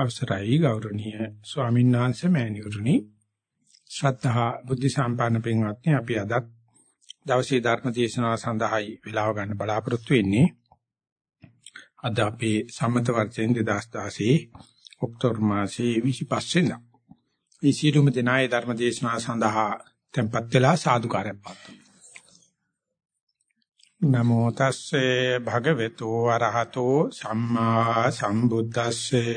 අවසරයි ගෞරවනීය ස්වාමීන් වහන්සේ මෑණිවරුනි ශ්‍රද්ධා බුද්ධ සම්පන්න පින්වත්නි අපි අද දවසේ ධර්ම දේශනාව සඳහායි වේලාව ගන්න බලාපොරොත්තු වෙන්නේ අද අපේ සම්මත වර්ෂයෙන් 2016 ඔක්තෝබර් මාසයේ 25 වෙනිදා. මේ සියලුම දෙනායේ ධර්ම දේශනාව සඳහා tempත් වෙලා සාදුකාරයක් පවතුන. නමෝ තස්සේ භගවතු වරහතෝ සම්මා සම්බුද්දස්සේ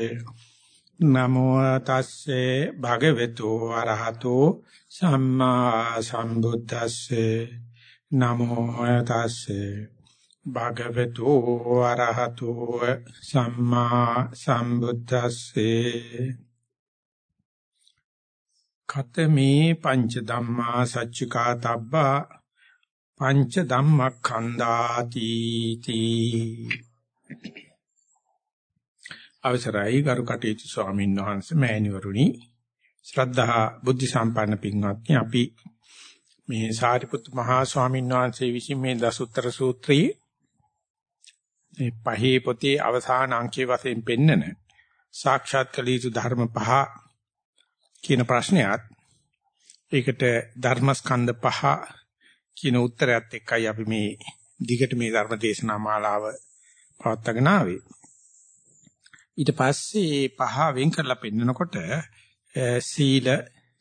නමෝ තස්සේ භගවතු වරහතෝ සම්මා සම්බුද්දස්සේ. නමෝ තස්සේ භගවතු වරහතෝ සම්මා සම්බුද්දස්සේ. කතමේ පංච ධම්මා සච්චිකා තබ්බා පංච ධම්මඛණ්ඩාති තී අවසරයි ගරු කටයුතු ස්වාමීන් වහන්සේ මෑණිවරුනි ශ්‍රද්ධා බුද්ධ සම්පන්න පින්වත්නි අපි මේ සාරිපුත් මහා ස්වාමීන් වහන්සේ විසින් මේ දසුත්තර සූත්‍රයේ මේ පහේ පොතේ අවසාන අංකයේ වශයෙන් පෙන්නන සාක්ෂාත් කළ යුතු ධර්ම පහ කියන ප්‍රශ්නයත් ඒකට ධර්මස්කන්ධ පහ කියන උත්තරයත් එක්කයි අපි මේ දිගට මේ ධර්ම දේශනා මාලාව පවත්වාගෙන ආවේ. ඊට පස්සේ පහ වෙන් කරලා පෙන්නකොට සීල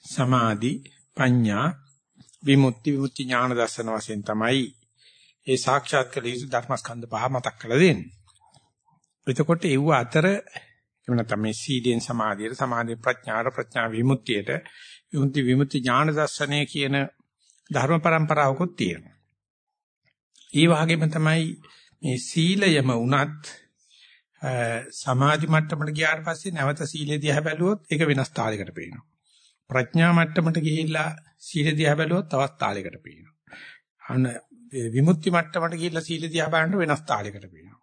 සමාධි ප්‍රඥා විමුක්ති විමුක්ති ඥාන දර්ශන වශයෙන් තමයි ඒ සාක්ෂාත් කළ යුතු ධර්මස්කන්ධ පහ මතක් කරලා දෙන්නේ. එතකොට ඒව අතර එහෙම නැත්නම් මේ සීලෙන් සමාධියට සමාධි ප්‍රඥාට ප්‍රඥා විමුක්තියට විමුක්ති විමුක්ති ඥාන දර්ශනය කියන ධර්ම પરම්පරාවකුත් තියෙනවා. ඒ වගේම තමයි මේ සීලයම උනත් සමාධි මට්ටමට ගියාට පස්සේ නැවත සීලය දිහා බැලුවොත් ඒක වෙනස් තාලයකට පේනවා. ප්‍රඥා මට්ටමට ගිහිල්ලා සීල දිහා බැලුවොත් තවත් තාලයකට පේනවා. අන විමුක්ති මට්ටමට ගිහිල්ලා සීල දිහා බලනකොට වෙනස් තාලයකට පේනවා.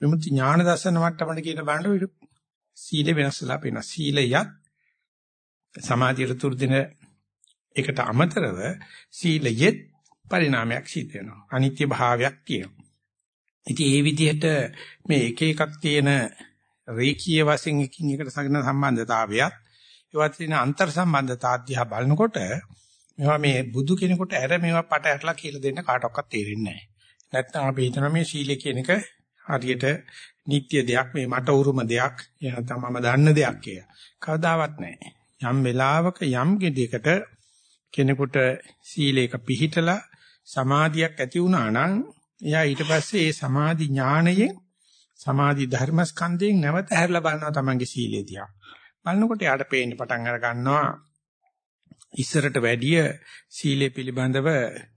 විමුක්ති ඥාන දර්ශන මට්ටමට ගිහිල්ලා බලනකොට සීල වෙනස්ලා පේනවා. සීලයත් සමාධියට තුරු දෙන ඒකට අමතරව සීලයෙත් පරිණාමයක් සිද්ධ වෙනවා. අනිත්‍ය භාවයක් තියෙනවා. ඉතින් ඒ විදිහට මේ එක එකක් තියෙන රේඛීය වශයෙන් එකින් එකට සගන සම්බන්ධතාවයත් ඒවත් තියෙන අන්තර් සම්බන්ධතා අධ්‍යා බලනකොට මේවා මේ බුදු කෙනෙකුට ඇර මේවා පට ඇරලා කියලා දෙන්න කාටවත් තේරෙන්නේ නැහැ. නැත්නම් අපි හිතනවා මේ සීලය කියන එක හරියට නිත්‍ය දෙයක් මේ මට උරුම දෙයක් එහෙනම් මම දන්න දෙයක් කියලා. කවදාවත් නැහැ. යම් වෙලාවක යම් gedයකට කෙනෙකුට සීලයක පිහිටලා සමාධියක් ඇති වුණා නම් එයා ඊට පස්සේ ඒ සමාධි ඥාණයෙන් සමාධි ධර්මස්කන්ධයෙන් නැවත හැරලා බලනවා තමන්ගේ සීලය දිහා. බලනකොට යාට පේන්න පටන් අර ගන්නවා ඉස්සරට වැඩිය සීලය පිළිබඳව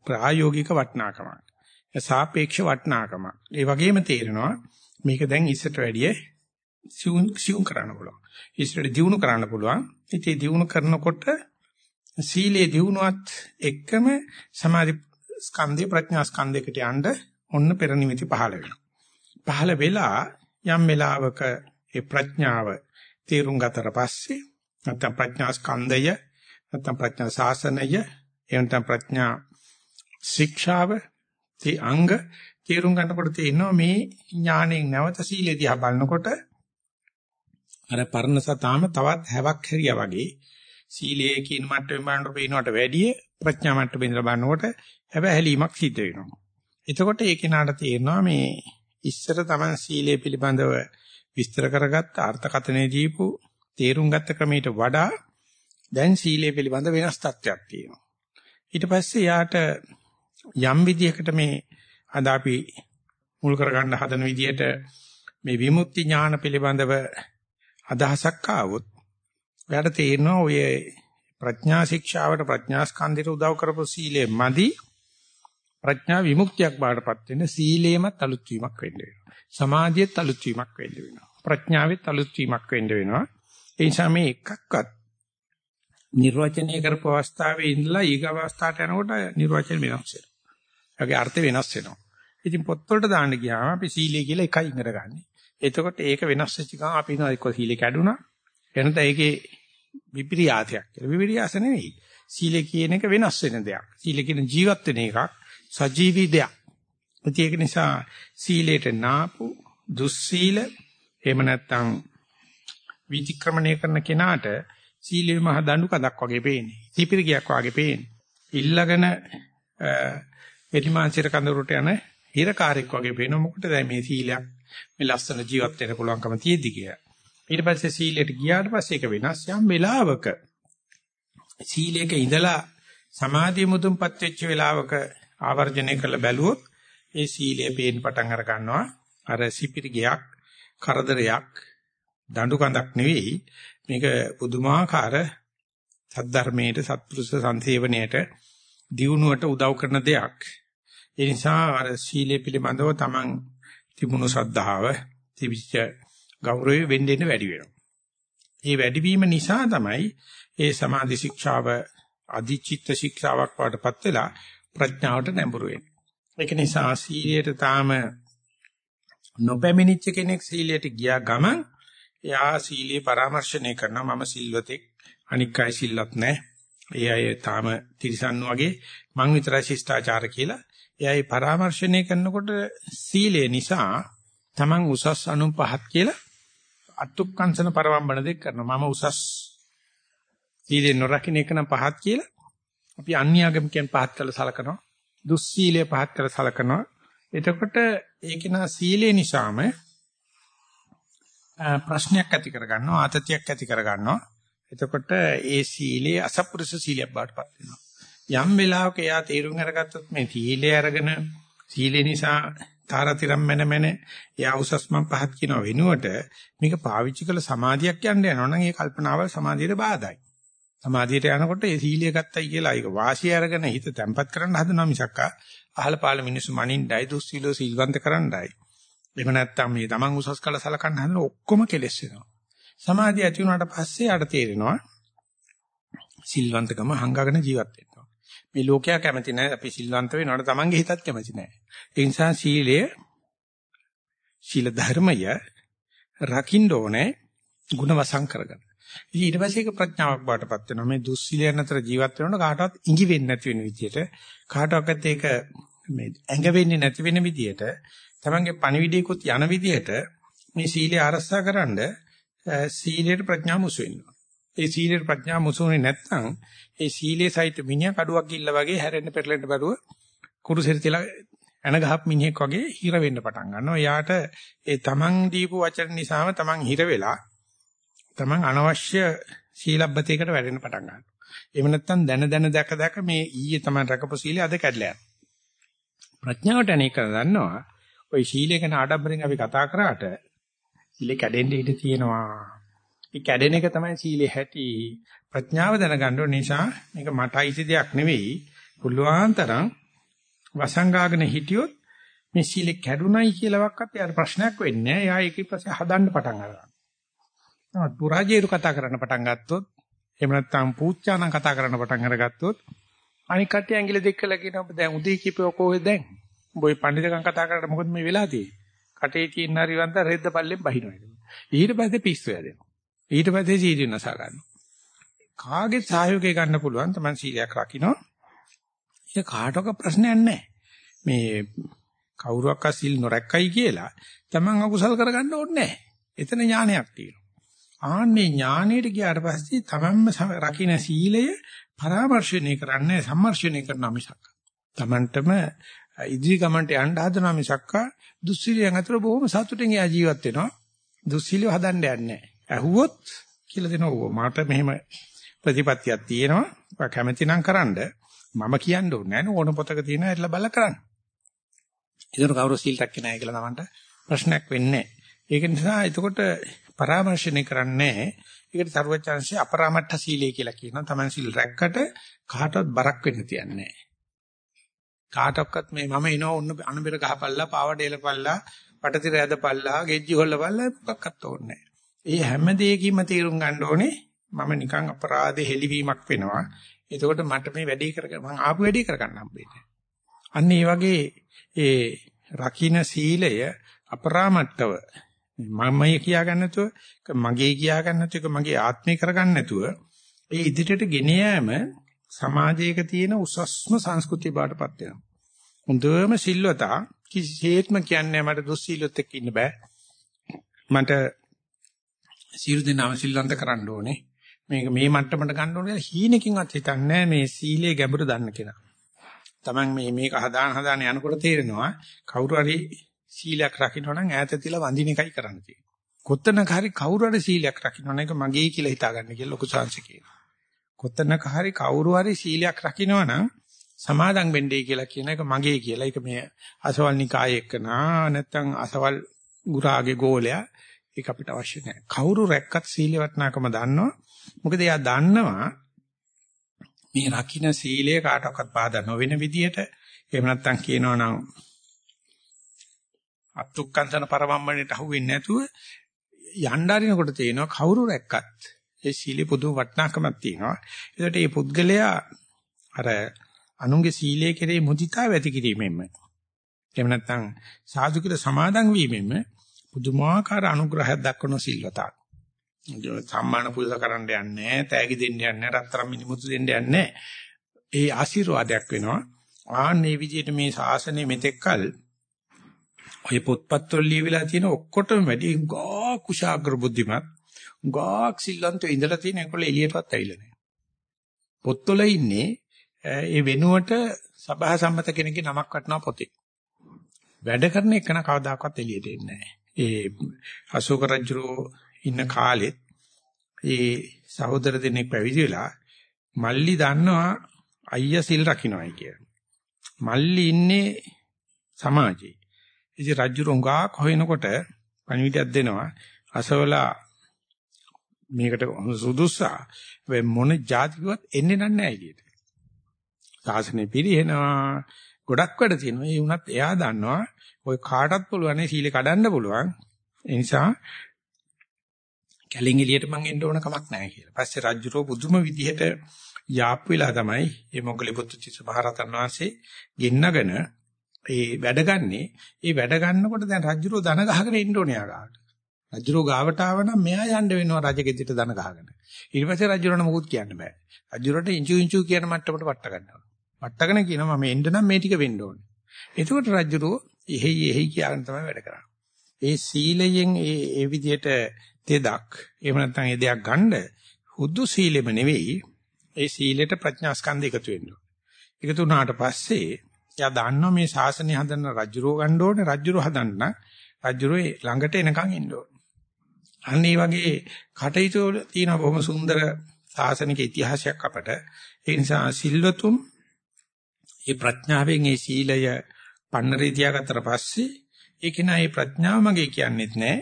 ප්‍රායෝගික වටිනාකමක්. සාපේක්ෂ වටිනාකමක්. ඒ වගේම තේරෙනවා මේක දැන් ඉස්සරට වැඩිය සිවුම් කරන්න පුළුවන්. ඉස්සරට දියුණු කරන්න පුළුවන්. ඉතින් දියුණු කරනකොට සීලේ දියුණුවත් එක්කම සමාධි ස්කන්ධේ ප්‍රඥා ස්කන්ධයකට යන්න ඔන්න පෙර නිමිති පහළ වෙනවා. පහළ වෙලා යම් වෙලාවක ඒ ප්‍රඥාව තේරුම් ගතට පස්සේ නැත්නම් ප්‍රඥා ස්කන්ධය නැත්නම් ප්‍රඥා සාසනය එහෙනම් ප්‍රඥා ශික්ෂාව තේ අංග තේරුම් ගන්නකොට තේිනවා මේ ඥාණයෙන් නැවත සීලෙ දිහා බලනකොට අර පරණ සතාම තවත් හැවක් හැරියා වගේ සීලයේ කියන මට්ටමෙන් බලනකොට පේනවට වැඩිය ප්‍රඥා මට්ටමෙන් ඉඳලා බලනකොට හැබැහැලීමක් සිද්ධ වෙනවා. එතකොට ඒ කෙනාට තේරෙනවා මේ ඉස්සර Taman සීලය පිළිබඳව විස්තර කරගත්ත අර්ථකථනයේ දීපු තේරුම් ගත්ත ක්‍රමයට වඩා දැන් සීලය පිළිබඳ වෙනස් තත්ත්වයක් තියෙනවා. ඊට පස්සේ යාට යම් විදියකට මේ අද අපි මුල් කරගන්න හදන විදියට මේ විමුක්ති ඥාන පිළිබඳව අදහසක් ආවොත් එයාට තේරෙනවා ඔය ප්‍රඥා ශික්ෂාවට ප්‍රඥා ස්කන්ධයට උදව් කරපු සීලය මදි ප්‍රඥා විමුක්තියක් බාටපත් වෙන සීලේමත් අලුත් වීමක් වෙන්න වෙනවා. සමාධියත් අලුත් වීමක් වෙන්න වෙනවා. ප්‍රඥාවෙත් අලුත් වීමක් වෙන්න වෙනවා. ඒ නිසා මේ එකක්වත් නිර්වචනය කරපු අවස්ථාවේ ඉඳලා ඊග අවස්ථාවට යනකොට නිර්වචන වෙනස් වෙනවා. ඒකේ අර්ථය වෙනස් වෙනවා. ඉතින් පොත්වලට දාන්න ගියාම අපි සීලය කියලා එකයි ඉඳගන්නේ. එතකොට ඒක වෙනස් වෙච්ච ගමන් අපි හිතනවා එක්ක සීලය කැඩුනා. එනත ඒකේ විපිරියාසයක් කියලා. විපිරියාස නෙවෙයි. සීල කියන එක වෙනස් වෙන දෙයක්. සීල කියන ජීවත් වෙන එකක්. සජීවී දෙයක්. ඒක නිසා සීලයට නාපු දුස්සීල එහෙම නැත්නම් විතික්‍රමණය කරන කෙනාට සීලේ මහ දඬු කඳක් වගේ පේන්නේ. තිපිරිගයක් වගේ පේන්නේ. ඉල්ලගෙන එලිමාංශිර කඳුරට යන හිරකාරෙක් වගේ පේන මොකටද මේ සීලයක් මේ ලස්සන ජීවත් වෙන්න පුළුවන්කම තියෙද්දි කියලා. ඊට පස්සේ සීලයට ගියාට පස්සේ ඒක වෙනස් යම් වෙලාවක සීලයක ඉඳලා සමාධිය මුදුන්පත් වෙච්ච වෙලාවක ආවර්ජනය කළ බැලුවොත් ඒ සීලය පේන්න පටන් අර ගන්නවා. අර සිපිරි ගයක් කරදරයක් දඬු කඳක් නෙවෙයි මේක පුදුමාකාර සද්ධර්මයට සත්පුරුෂ සංසේවණයට දියුණුවට උදව් කරන දෙයක්. ඒ නිසා අර සීලය පිළිබඳව Taman තිබුණු ශ්‍රද්ධාව තිබිච්ච ගෞරවය වෙන්න වැඩි වෙනවා. ඒ වැඩිවීම නිසා තමයි ඒ සමාධි ශික්ෂාව අධිචිත්ත ශික්ෂාවක් වඩපත් වෙලා ප්‍රඥාවට නැඹුරු වෙන්නේ. ඒක නිසා සීලයට තාම නොපැමිණිච්ච කෙනෙක් සීලයට ගියා ගමන් එයා සීලේ පරාමර්ශණය කරනවා මම සිල්වතෙක් අනික් අය සිල්වත් නැහැ. ඒ අය තාම තිරිසන් වගේ මං විතරයි ශිෂ්ටාචාර කියලා. එයායි පරාමර්ශණය කරනකොට සීලය නිසා Taman උසස් අනුන් පහත් කියලා අත්ුක්කංශන පරවම්බන දෙක කරනවා. මම උසස් සීලේ නොරකින්න එක නම් පහත් කියලා අපි අන්‍යාගමිකයන් පහත් කළ සලකනවා. දුස්සීලයේ පහත් කළ සලකනවා. එතකොට ඒක නා සීලේ නිසාම ප්‍රශ්නයක් ඇති කරගන්නවා ආතතියක් ඇති කරගන්නවා එතකොට ඒ සීලේ අසපුරුෂ සීලයක් බාටපත් වෙනවා යම් වෙලාවක එයා තීරුම් අරගත්තොත් මේ සීලය අරගෙන සීලේ නිසා තාරතිරම් මැන මැන එයා උසස් මන් පහත් කියන වෙනුවට මේක පාවිච්චි කළ සමාධියක් යන්න යනවා නම් ඒ කල්පනාවල් සමාධියට බාධායි සමාධියට යනකොට ඒ සීලිය ගත්තයි කියලා ඒක වාසිය අරගෙන හිත තැම්පත් කරන්න හදනවා මිසක් අහල පහල මිනිස්සු මනින්නයි දුස්සීලෝ සිල්වන්ත කරන්නයි. එහෙම නැත්නම් මේ Taman උසස් කළ සලකන්න හදන ඔක්කොම කෙලස් වෙනවා. සමාධිය ඇති වුණාට පස්සේ ආට තේරෙනවා සිල්වන්තකම හංගගෙන ජීවත් වෙනවා. මේ ලෝකයා කැමති නැහැ අපි සිල්වන්ත වෙනවට Tamanගේ හිතත් කැමති නැහැ. ඒ නිසා සීලය සීල ධර්මය රකින්න ඕනේ ಗುಣ වසං කරගන්න. ඉතින් ඊට පස්සේ ඒක ප්‍රඥාවක් බාටපත් වෙනවා. මේ දුස්සීලයන් අතර ජීවත් වෙනකොට කාටවත් ඉඟි වෙන්නේ නැති වෙන විදියට කාටවත් ඒක මේ ඇඟ වෙන්නේ නැති වෙන විදියට තමන්ගේ පණිවිඩයකුත් යන විදියට මේ සීලය ආරක්ෂාකරනද සීලයට ප්‍රඥා මුසු වෙනවා. ඒ සීලයට ප්‍රඥා මුසුනේ නැත්නම් ඒ සීලයේ සහිත මිනිහා කඩුවක් ගිල්ල වගේ හැරෙන්න පෙරලෙන්න බරුව කුරුසෙට තියලා එන ගහක් මිනිහෙක් වගේ හිර වෙන්න පටන් ගන්නවා. එයාට ඒ තමන් දීපු වචන නිසාම තමන් හිර වෙලා තමන් අනවශ්‍ය සීලබ්බතයකට වැටෙන්න පටන් ගන්නවා. එහෙම නැත්නම් දැන දැන දැක දැක මේ ඊයේ තමයි රකපු සීලය අද කැඩලා යනවා. ප්‍රඥාවට අනේක දන්නවා. ওই සීලය ගැන ආඩම්බරෙන් අපි කතා කරාට සීලේ කැඩෙන්න ඉඩ තියෙනවා. ඒ කැඩෙන එක තමයි සීලේ හැටි. ප්‍රඥාව දැනගන්න ඕන නිසා මේක මට අයිති දෙයක් නෙවෙයි. පුළුවන් තරම් වසංගාගෙන හිටියොත් මේ සීලේ කැඩුනයි කියලාවත් යාර ප්‍රශ්නයක් වෙන්නේ නැහැ. යා ඒක ඊපස්සේ හදන්න පටන් ගන්නවා. නමුත් පුරාජේරු කතා කරන්න පටන් ගත්තොත් එහෙම නැත්නම් පූච්චානම් කතා කරන්න පටන් අරගත්තොත් අනික කට්ටිය ඇඟිලි දෙක කළා කියනවා ඔබ දැන් උදේ කීපේ කොහෙද දැන්? උඹ ওই පඬිතුකම් කතා කරලා මොකද මේ වෙලා තියෙන්නේ? කටේ තියෙන හරිවන්ත රෙද්ද පල්ලෙන් බහිනවා ඊට පස්සේ පිස්සු යදෙනවා ඊට පස්සේ සීඩි නසා ගන්නවා. කාගේ සහයෝගය ගන්න පුළුවන් තමයි සීලයක් රකින්න ඒක කාටක ප්‍රශ්නයක් නැහැ මේ කවුරුවක් අසිල් නොරැක්කයි කියලා තමන් අකුසල් කරගන්න ඕනේ නැහැ එතන ඥානයක් තියෙනවා. ආන්නේ ඥානෙට ගියාට පස්සේ තමන්ම රකින්න සීලය පරාමර්ශණය කරන්නේ සම්මර්ශණය කරන මිසක්. තමන්ටම ඉදිරි ගමන්ට යන්න හදන මිසක් දුස්සීලියන් අතර බොහොම සතුටින් එයා ජීවත් වෙනවා. දුස්සීලිය හදන්න යන්නේ නැහැ. ඇහුවොත් කියලා දෙනවා. මට මෙහෙම ප්‍රතිපත්තියක් තියෙනවා. කැමැති නම් කරන්න. මම කියන්න ඕනේ නෑ ඕන පොතක තියෙන ඇట్లా බල කරන්න. ඒතර කවුරු සීල් රැක්කේ නැහැ කියලා තමන්ට ප්‍රශ්නයක් වෙන්නේ නැහැ. ඒක නිසා එතකොට පරාමර්ශණය කරන්නේ ඒකට සර්වචන්සේ අපරාමට්ඨ සීලය කියලා කියනවා. Taman සීල් රැක්කට කාටවත් බරක් වෙන්න තියන්නේ නැහැ. කාටවත් මේ මම එනවා ඔන්න අනුබෙර ගහපල්ලා පාවඩ එලපල්ලා පටතිර ඇදපල්ලා ගෙජ්ජි හොල්ලපල්ලා මොකක්වත් ඕනේ නැහැ. ඒ හැම දෙයකින්ම තීරුම් ගන්න ඕනේ මම නිකන් අපරාධේ හෙලිවීමක් වෙනවා. එතකොට මට මේ වැඩේ කරගන්න මම ආපු වැඩේ කරගන්න හම්බෙන්නේ. අන්න ඒ වගේ ඒ රකින්න සීලය අපරාමට්ටව මමයි කියා ගන්න නැතුව මගේ කියා ගන්න නැතුව මගේ ආත්මේ කරගන්න නැතුව ඒ ඉදිරියට ගෙන යෑම සමාජයක තියෙන උසස්ම සංස්කෘතිය බාටපත් වෙනවා. හොඳම සිල්වතා කිසිසේත්ම කියන්නේ මට දුස්සීලොත් එක්ක ඉන්න බෑ. මට සියලු දෙනාම සිල්වන්ත කරන්න ඕනේ. මේක මේ මට්ටමට ගන්න ඕනේ කියලා හීනකින්වත් හිතන්නේ මේ සීලේ ගැඹුර දන්න කෙනා. Taman මේ මේක හදාන හදාන යනකොට තේරෙනවා කවුරු හරි සීලයක් රකින්න නම් ඈත තියලා වඳින එකයි කරන්න තියෙන්නේ. කොතනක හරි කවුරු හරි සීලයක් රකින්න නම් ඒක මගේ කියලා හිතාගන්න කියලා ලොකු සංශ කියනවා. කොතනක හරි කවුරු හරි සීලයක් රකින්න නම් සමාදන් වෙන්නේ කියලා කියන එක මගේ කියලා. ඒක මේ අසවල් නිකායේ එක්කනා නැත්නම් අසවල් ගුරාගේ ගෝලයා ඒක අපිට අවශ්‍ය නැහැ. කවුරු රැක්කත් සීල වටනාකම දන්නවා. මොකද එයා දන්නවා මේ රකින්න සීලය කාටවත් බාධා නොවන විදිහට එහෙම නැත්නම් කියනවා නම් අත්ුක්කන්තන පරමම්මණයට අහුවෙන්නේ නැතුව යන්න අරිනකොට තේනවා කවුරු රැක්කත් ඒ සීලේ පුදුම වටිනාකමක් තියෙනවා. ඒකට මේ පුද්ගලයා අර අනුන්ගේ සීලයේ කෙරේ මුදිතාව ඇති කිරීමෙන්ම එහෙම නැත්නම් සාදු කියලා සමාදන් වීමෙන්ම පුදුමාකාර අනුග්‍රහයක් දක්වන සිල්වතක්. සම්මාන පුරුෂ කරන්න යන්නේ නැහැ, තෑගි දෙන්න යන්නේ නැහැ, රත්තරන් මිනිමුතු දෙන්න යන්නේ නැහැ. ඒ ආශිර්වාදයක් වෙනවා. ආන්නේ විදිහට මේ ශාසනය මෙතෙක්කල් ඔය පොත්පත් වල ලියවිලා තියෙන ඔක්කොටම වැඩි ගා කුශාග්‍ර බුද්ධිමත් ගාක් සිල්ලන්ත ඉඳලා තියෙන ඒකල එළියටවත් ඇවිල්ලා නැහැ. පොත්වල ඉන්නේ ඒ වෙනුවට සභා සම්මත කෙනෙක්ගේ නමක් වටනවා පොතේ. වැඩ කරන එක න කවදාකවත් එළියට එන්නේ නැහැ. ඒ අශෝක රජුරෝ ඉන්න කාලෙත් ඒ සහෝදර දෙන්නෙක් පැවිදි වෙලා මල්ලි දන්නවා අයියා සිල් රකින්නයි කියලා. මල්ලි ඉන්නේ සමාජේ. ඉතින් රජු රොංගා කොහෙනකොට පණිවිඩයක් දෙනවා අසවලා මේකට සුදුස්සා වෙ මොන જાතිකවත් එන්නේ නැහැ එළියට. සාසනේ පිරිහෙනවා ගොඩක් වැඩ තියෙනවා. ඒ වුණත් එයා දන්නවා ඔය කාටත් පුළුවන් සීලේ කඩන්න පුළුවන්. ඒ නිසා කැලෙන් එළියට මං එන්න ඕන කමක් නැහැ කියලා. පස්සේ රජුරෝ බුදුම විදිහට යාප් වෙලා තමයි මේ මොග්ගලි පුත්තිස්ස මහරතන් වහන්සේ ගෙන්නගෙන ඒ වැඩගන්නේ. ඒ වැඩ ගන්නකොට දැන් රජුරෝ දන ගහගෙන ඉන්න ඕනේ යාගාට. රජුරෝ ගාවට ආවනම් මෙයා යන්න වෙනවා රජගෙදිට දන ගහගෙන. ඊට පස්සේ රජුරණ මොකුත් කියන්න බෑ. රජුරට ඉංචු ඉංචු කියන මට්ටමට වට ගන්නවා. වට්ටගෙන කියනවා මම එන්න නම් මේ ටික වෙන්න ඕනේ. එතකොට රජුරෝ එහෙයි එහෙයි කියලාගෙන තමයි වැඩ කරන්නේ. ඒ සීලයෙන් ඒ ඒ විදිහට තෙදක් එහෙම නැත්නම් ඒ දෙයක් ගන්න හුදු සීලෙම නෙවෙයි ඒ සීලෙට ප්‍රඥා ස්කන්ධ එකතු වෙන්න ඕනේ. එකතු වුණාට පස්සේ එයා දන්නවා මේ ශාසනය හදන්න රජුරෝ ගන්න ඕනේ රජුරෝ හදන්න රජුරෝ ළඟට එනකන් ඉන්න ඕනේ. අන්න ඒ වගේ කටයුතු තියෙන බොහොම සුන්දර ශාසනික ඉතිහාසයක් අපට ඒ නිසා සිල්වතුන් මේ ප්‍රඥාවෙන් මේ සීලය පන්නරේ තියාගත්තට පස්සේ ඒක නෑ ප්‍රඥාව මගේ කියන්නේත් නෑ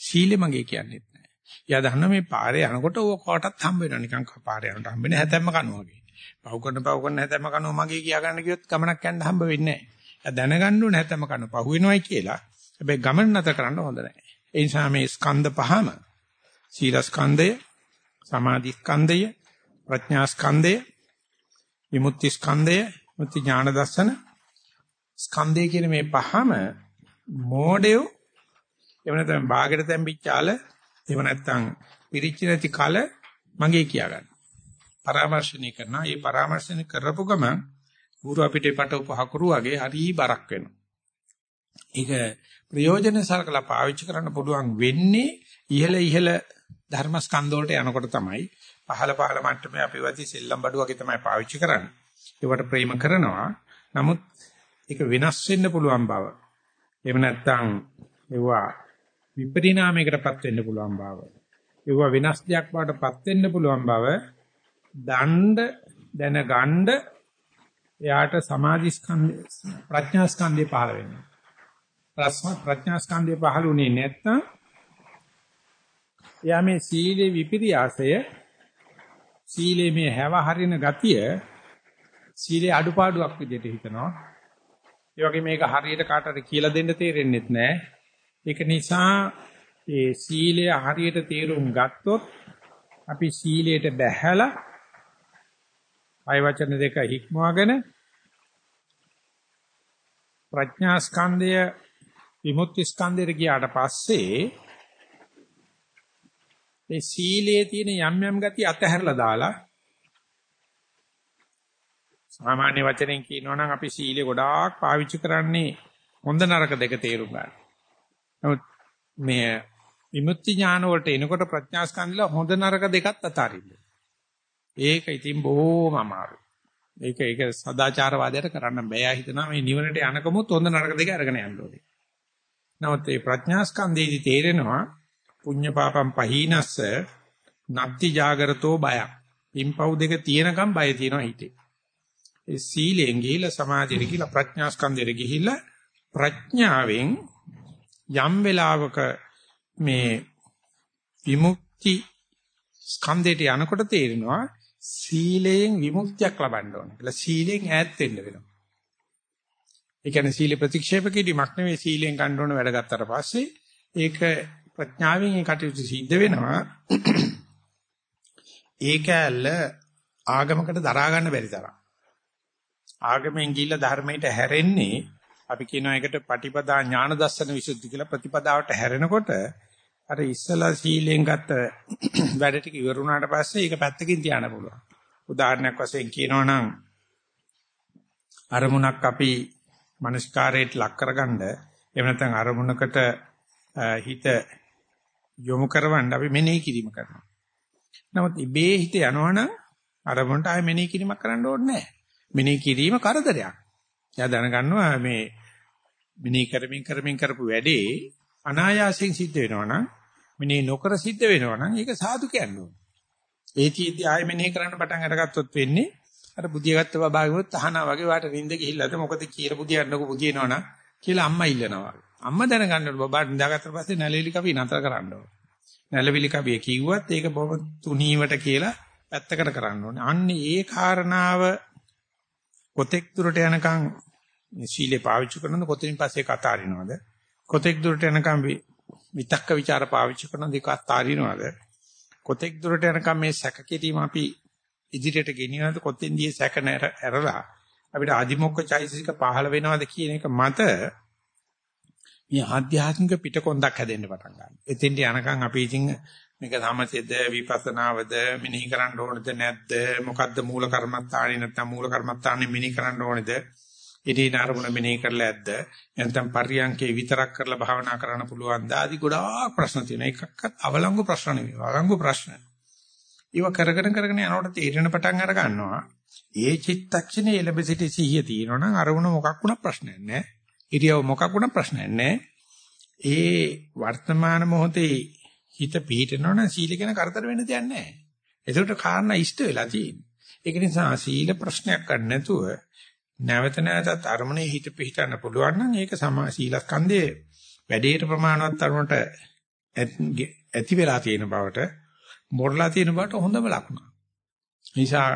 සීලෙ මගේ කියන්නේත් නෑ. යා දන්න මේ පාරේ යනකොට ඕක කොටත් හම්බ වෙනවා නිකන් පාරේ යනකොට හම්බ වෙන හැතැම්ම කනවා වගේ. පව් කරන පව් කරන හැතැම්ම කනවා මගේ කියා ගන්න කිව්වොත් ගමනක් යන්න හම්බ වෙන්නේ නෑ. යා දැනගන්න ඕනේ හැතැම්ම කන පහු වෙනවයි කියලා. හැබැයි ගමන නැතර කරන්න හොඳ නෑ. ඒ නිසා මේ ස්කන්ධ පහම සීල ස්කන්ධය, සමාධි ස්කන්ධය, ප්‍රඥා ස්කන්ධය, විමුක්ති ස්කන්ධය, මුක්ති ඥාන දර්ශන ස්කන්ධය කියන මේ පහම මෝඩයෝ එහෙම නැත්නම් ਬਾගෙට තැම්පිච්චාල එහෙම නැත්නම් පිරිච්ච නැති කල මගේ කියා ගන්න. පරාමර්ශණය කරනවා. ඒ පරාමර්ශණය කරපු ගමන් ගුරු අපිට පට උපහකුරු වගේ හරි බරක් වෙනවා. ඒක ප්‍රයෝජන සලකලා පාවිච්චි කරන්න පුළුවන් වෙන්නේ ඉහළ ඉහළ ධර්මස්කන්ධ වලට යනකොට තමයි පහළ පහළ මට්ටමේ අපි වති සෙල්ලම් බඩු වගේ තමයි පාවිච්චි කරන්නේ. ඒවට ප්‍රේම කරනවා. නමුත් ඒක වෙනස් වෙන්න පුළුවන් බව. එහෙම නැත්නම් ඒවා විපරිණාමයකටපත් වෙන්න පුළුවන් බව. ඒවා වෙනස් දෙයක් වඩටපත් වෙන්න පුළුවන් බව දණ්ඩ දැනගණ්ඩ එයාට සමාධි ස්කන්ධ ප්‍රඥා ස්කන්ධය පහළ වෙනවා. ප්‍රශ්න ප්‍රඥා ස්කන්ධය පහළුනේ නැත්නම් එයා මේ සීලේ විපිරියාසය සීලේ මේ හැව හරින ගතිය සීලේ අඩුපාඩුවක් විදිහට හිතනවා. ඒ වගේ මේක හරියට කාටට කියලා දෙන්න තේරෙන්නේ නැහැ. ඒක නිසා ඒ සීලය හරියට තේරුම් ගත්තොත් අපි සීලයට බැහැලා අය වචන දෙක හික්මවගෙන ප්‍රඥා ස්කන්ධය විමුක්ති ස්කන්ධයට ගියාට පස්සේ ඒ සීලයේ තියෙන යම් යම් ගති අතහැරලා දාලා සාමාන්‍ය වචනෙන් කියනවා නම් අපි සීලය ගොඩාක් පාවිච්චි කරන්නේ හොඳ නරක දෙක තේරුම් ගන්න. නමුත් මේ විමුක්ති ඥාන වලට එනකොට ප්‍රඥාස්කන්ධල හොඳ නරක දෙකත් අතාරින්න. ඒක ඉතින් බොහොම අමාරුයි. ඒක ඒක සදාචාරවාදයට කරන්න බෑ. හිතනවා මේ නිවනට යනකමුත් හොඳ නරක දෙක අරගෙන යන්න ඕනේ. නමුත් මේ ප්‍රඥාස්කන්ධයේදී තේරෙනවා පුඤ්ඤ පාපම් පහීනස්ස නත්ති జాగරතෝ බය. ඉම්පව් දෙක තියෙනකම් බය තියෙනවා හිතේ. ඒ සීලෙන් ගිහිලා සමාධියට ගිහිලා ප්‍රඥාස්කන්ධයට ගිහිලා ප්‍රඥාවෙන් යම් වෙලාවක මේ විමුක්ති ස්කන්ධයට යනකොට තේරෙනවා සීලයෙන් විමුක්තියක් ලබන්න ඕනේ කියලා සීලෙන් ඈත් වෙන්න වෙනවා. ඒ කියන්නේ සීල ප්‍රතික්ෂේප කිරීමක් නෙවෙයි සීලෙන් ගන්න ඕන වැඩ ගත්තට පස්සේ ඒක ප්‍රඥාවෙන් ඒ කටයුතු සිද්ධ වෙනවා. ඒක ඇල්ල ආගමකට දරා ගන්න බැරි තරම්. ආගමෙන් ගිහිල්ලා ධර්මයට හැරෙන්නේ අපි කියනවා ඒකට පටිපදා ඥාන දර්ශන විසුද්ධි කියලා ප්‍රතිපදාවට හැරෙනකොට අර ඉස්සලා සීලෙන් ගත්ත වැඩ ටික ඉවරුණාට පස්සේ ඒක පැත්තකින් තියන්න පුළුවන්. උදාහරණයක් වශයෙන් කියනවනම් අරමුණක් අපි මනස්කාරයට ලක් කරගන්න එහෙම නැත්නම් අරමුණකට හිත යොමු කරවන්න අපි මෙනෙහි කිරීම කරනවා. නමුත් ඉබේ හිත යනවනම් අරමුණට ආයෙ මෙනෙහි කිරීමක් කරන්න ඕනේ නැහැ. මෙනෙහි කිරීම කරදරයක්. එයා දැනගන්නවා මේ මෙනෙහි කරමින් කරමින් කරපු වැඩේ අනායාසයෙන් සිද්ධ වෙනවා නම් මෙනෙහි නොකර සිද්ධ වෙනවා නම් ඒක සාදු කියන්නේ. ඒ චීති ආයෙ මෙනෙහි කරන්න පටන් අරගත්තොත් වෙන්නේ අර බුදියගත්ත බබාගෙමුත් අහනා වගේ වාට නිින්ද ගිහිල්ලාද මොකද කියලා බුදියන්නකො බුදිනවනම් කියලා අම්මා ඉල්ලනවා. අම්මා දැනගන්නකොට බබාට නිදාගත්තට පස්සේ නැලවිලි කපි නතර කරන්න ඕනේ. නැලවිලි කපිය කිව්වත් ඒක බොහොම තුනීවට කියලා පැත්තකට කරන්න ඕනේ. අන්න ඒ කාරණාව කොතෙක් දුරට යනකම් සීලේ පාවිච්චි කරනද කොතෙන් පස්සේ කතා අරිනවද? කොතෙක් දුරට යනකම් විතක්ක ਵਿਚාර පාවිච්චි කරන දෙක අතාරිනවද? කොතෙක් දුරට යනකම් මේ සැක කිරීම අපි ඉදිරියට ගෙනියනද කොතෙන්දී සැක ඇරලා අපිට අදිමොක්ක චෛතසික පහළ වෙනවද කියන එක මත මේ ආධ්‍යාත්මික පිටකොන්දක් හැදෙන්න පටන් ගන්නවා. එතෙන්ට යනකම් අපි ඉතින් මේක සමතේද විපස්සනාවද මෙනෙහි කරන්න ඕනද නැද්ද මොකද්ද මූල කර්මත්තානේ නැත්නම් මූල කර්මත්තානේ මෙනෙහි කරන්න ඕනද ඉතින් අරමුණ මෙනෙහි කරලා ඇද්ද? නැත්නම් පරියන්කේ විතරක් කරලා භාවනා කරන්න පුළුවන්ද? ආදි ගොඩාක් ප්‍රශ්න තියෙනවා. එකක්වත් අවලංගු ප්‍රශ්න නෙවෙයි. අවලංගු ප්‍රශ්න. ඒව කරගෙන කරගෙන යනකොට තීරණ පටන් අර ගන්නවා. ඒ චිත්තක්ෂණයේ එළඹ සිටි සිහිය තියෙනවා නම් අරමුණ මොකක් වුණා ප්‍රශ්නයක් නැහැ. ඉරියව මොකක් වුණා ප්‍රශ්නයක් නැහැ. ඒ වර්තමාන මොහොතේ හිත පිහිටනවනම් සීල ගැන කරදර වෙන්න දෙයක් නැහැ. ඒකට කාරණා ඉෂ්ට වෙලා තියෙන්නේ. ඒක නිසා සීල ප්‍රශ්නයක් ගන්න නැතුව නැවත නැවතත් අරමුණේ හිත පිහිටන්න පුළුවන් නම් ඒක සමා සීලස්කන්ධයේ වැඩේට ප්‍රමාණවත් අරමුණට ඇති වෙලා තියෙන බවට මොරලා තියෙන බවට හොඳම ලකුණ. නිසා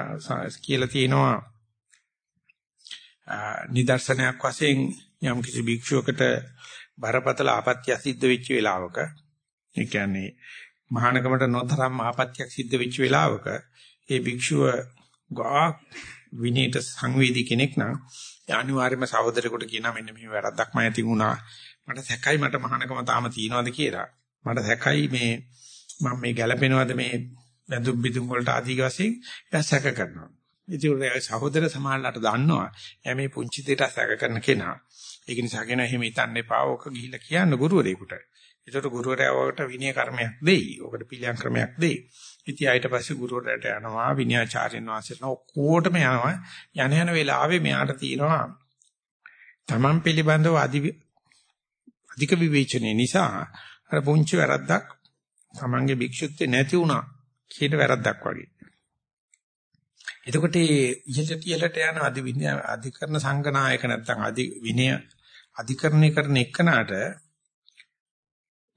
කියලා තියෙනවා නිදර්ශනයක් වශයෙන් යම් කිසි භික්ෂුවකට බරපතල ආපත්‍ය සිද්ධ වෙච්ච වෙලාවක ඒ කියන්නේ මහානකමට නොතරම් ආපත්‍යක් සිද්ධ වෙච්ච වෙලාවක ඒ භික්ෂුව ගා විනීත සංවේදී කෙනෙක් නම් අනිවාර්යයෙන්ම සහෝදරයෙකුට කියනවා මෙන්න මේ වැරද්දක් මම ඇති වුණා. මට සැකයි මට මහානකම තාම තියනවාද කියලා. මට සැකයි මේ මම මේ ගැළපෙනවද මේ බඳුම් බිදුම් වලට ආදී වශයෙන් එයා සැක කරනවා. ඉතින් ඒ සහෝදර සමාජලට දන්නවා එයා මේ පුංචි දෙයට සැක කරන කෙනා. ඒක නිසා කියන එහෙම හිතන්න එපා ඕක ගිහිල්ලා කියන්න ගුරුවරයෙකුට. ඒකට ගුරුවරයා ඔකට විනය කර්මයක් දෙයි. ඔකට පිළියම් ක්‍රමයක් දෙයි. ඉතින් ආයෙත් පස්සේ ගුරුවරයාට යනවා විනයාචාර්යන් වහන්සේලා ඔක්කොටම යනවා. යන යන වෙලාවේ මෙයාට තියෙනවා තමන් පිළිබඳව අධික විවේචනයේ නිසා අර පුංචි වැරද්දක් තමන්ගේ භික්ෂුත්වේ නැති වුණා කියන වැරද්දක් වගේ. එතකොට ඉහළට ඉහළට යන අධි විනය අධිකරණ සංගනායක නැත්නම් අධි විනය අධිකරණය කරන එකනට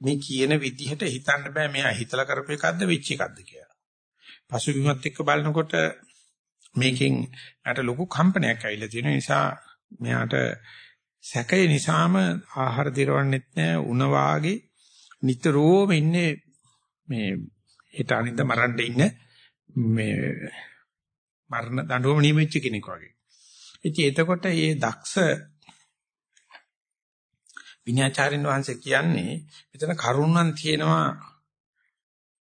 මේ කියන විදිහට හිතන්න බෑ මෙයා හිතලා කරපු එකක්ද වෙච්ච එකක්ද කියලා. පසුබිමත් එක්ක බලනකොට මේකෙන් යට ලොකු කම්පනයක් ඇවිල්ලා තියෙන නිසා මෙයාට සැකය නිසාම ආහාර දිරවන්නෙත් නෑ උණ වාගේ නිතරම ඉන්නේ මේ හිත අනින්ද මරන්න ඉන්න මේ මරණ දඬුවම නියමිච්ච කෙනෙක් වගේ. ඉතින් එතකොට මේ දක්ෂ විනයාචාර්යන් වහන්සේ කියන්නේ මෙතන කරුණන් තියෙනවා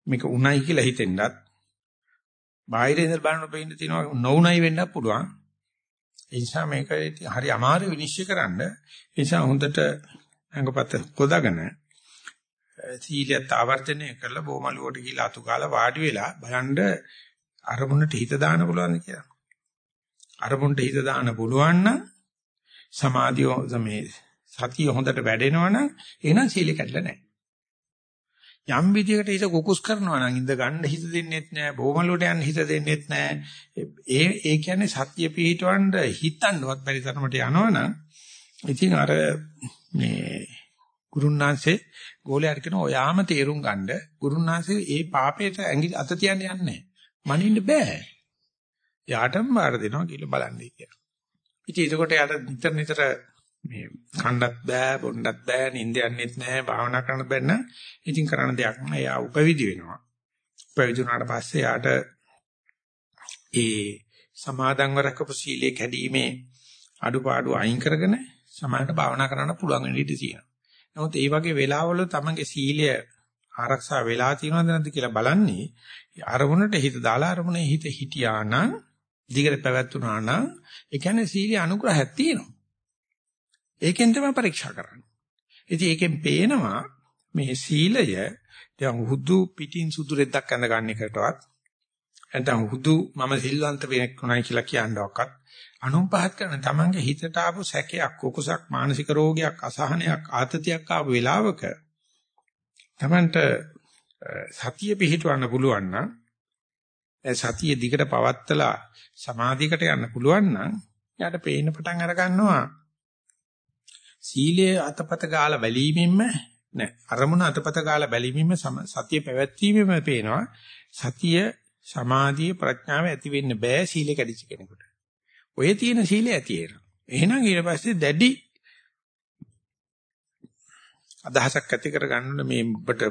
මේක උණයි කියලා හිතෙන්නත්. බාහිරින් ඉඳලා බලන පෙන්න තියෙනවා නොඋණයි වෙන්නත් පුළුවන්. ඒ නිසා මේක හරි අමාරු විනිශ්චය කරන්න. ඒ නිසා හොඳට අංගපත කොදාගෙන සීලයත් ආවර්ජනය කරලා බොමලුවට ගිහලා අතු කාලා වාඩි වෙලා බලන්න අරමුණට හිත දාන්න පුළුවන්ද කියලා. අරමුණට හිත දාන්න පුළුවන් නම් සමාධිය මේ සතිය හොඳට වැඩෙනවනම් එහෙනම් සීල කැඩලා නැහැ. යම් විදියකට හිත කුකුස් කරනවා නම් ඉඳ ගන්න හිත දෙන්නෙත් නැහැ බොමලුවට යන්න හිත දෙන්නෙත් නැහැ. ඒ ඒ කියන්නේ සත්‍ය පිහිටවන්න හිතන්නවත් බැරි තරමට යනවනම් ඉතින් අර මේ ගුරුන්නාංශේ ගෝලයට කියන ඔයාම තේරුම් ගන්න ගුරුන්නාංශේ ඒ පාපයට ඇඟි අත තියන්න යන්නේ නැහැ. මනින්න බෑ. යාටම බාර දෙනවා කියලා බලන්නේ කියලා. ඉතින් ඒකට යාට නිතර නිතර මේ කණ්ඩත් බෑ බොණ්ඩත් බෑ නිින්ද යන්නෙත් නෑ භාවනා කරන්න බැන්න ඉතින් කරන්න දෙයක් නෑ. එයා උපවිදි වෙනවා. උපවිදි වුණාට පස්සේ යාට ඒ සමාදන්ව රැකපු සීලයේ කැඩීමේ අඩුපාඩු අයින් කරගෙන සමානට භාවනා කරන්න පුළුවන් වෙන ඉඩ තියෙනවා. නමුත් ඒ වගේ වෙලාවල තමන්ගේ සීලය ආරක්ෂා වෙලා තියෙනවද නැද්ද කියලා බලන්නේ අරමුණට හිත දාලා අරමුණේ හිත හිටියා නම් දිගට පැවැත්ුණා නම් ඒ කියන්නේ සීලේ අනුග්‍රහයක් තියෙනවා. ඒකෙන් තමයි පරීක්ෂා කරන්නේ. ඉතින් ඒකෙන් පේනවා මේ සීලය දැන් හුදු පිටින් සුදු රෙද්දක් අඳ ගන්න එකටවත් නැත්නම් හුදු මම සිල්වන්ත වෙනෙක් උනායි කියලා කියනවක්වත් අනුන් පහත් කරන තමන්ගේ හිතට ආපු සැකයක් කුකුසක් මානසික රෝගයක් අසහනයක් ආතතියක් ආපු වෙලාවක තමන්ට සතිය පිහිටවන්න පුළුවන් නම් සතිය දිගට පවත්තලා සමාධියකට යන්න පුළුවන් නම් යාට පේන්න පටන් අර ගන්නවා සීලයේ අතපත ගාලා බැලීමෙන්ම නෑ අරමුණ අතපත ගාලා බැලීමෙන්ම සතිය පැවැත්වීමෙම පේනවා සතිය සමාධිය ප්‍රඥාව ඇති වෙන්න බෑ සීලෙ කැඩිච්ච කෙනෙකුට. ඔය තියෙන සීලය ඇති වෙනවා. එහෙනම් ඊට පස්සේ දැඩි අදහසක් ඇති කර ගන්න මේ ඔබට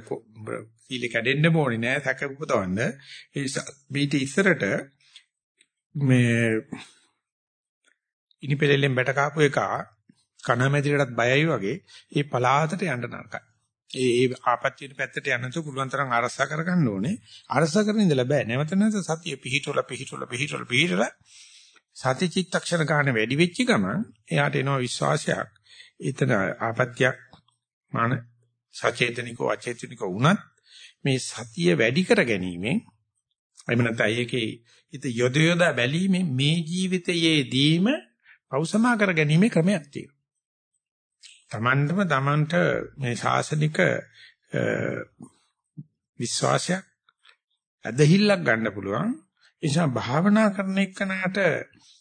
සීලෙ කැඩෙන්න ඕනේ නෑ සැක උපතවන්න. ඒ බීටි ඉස්සරට මේ ඉනිපෙලෙල්ලෙන් බැට කාපු එක කනමැදිරටත් බයයි වගේ ඒ පලාතට යන්න නරකයි. ඒ ඒ ආපත්‍යියට පැත්තට යන්නතු පුළුවන් තරම් අරසා කරගන්න ඕනේ. අරසා කරගෙන ඉඳලා බෑ. නැවත නැවත සතිය පිහිටවල පිහිටවල පිහිටවල පිහිටවල සති චිත්තක්ෂණ ගන්න වැඩි වෙච්ච ගමන් එයාට එනවා විශ්වාසයක්. එතන ආපත්‍යක් මාන සචේතනිකව අචේතනිකව වුණත් මේ සතිය වැඩි කර ගැනීමෙන් එහෙම නැත්නම් ඒකේ හිත යොද යොදා බැලීමෙන් මේ ජීවිතයේදීම පෞසමා කර ගැනීමේ ක්‍රමයක් තියෙනවා. Tamandම Tamanට මේ ශාසනික විශ්වාසයක් ඇදහිල්ලක් ගන්න පුළුවන්. ඒ නිසා භාවනා කරන එක්කනට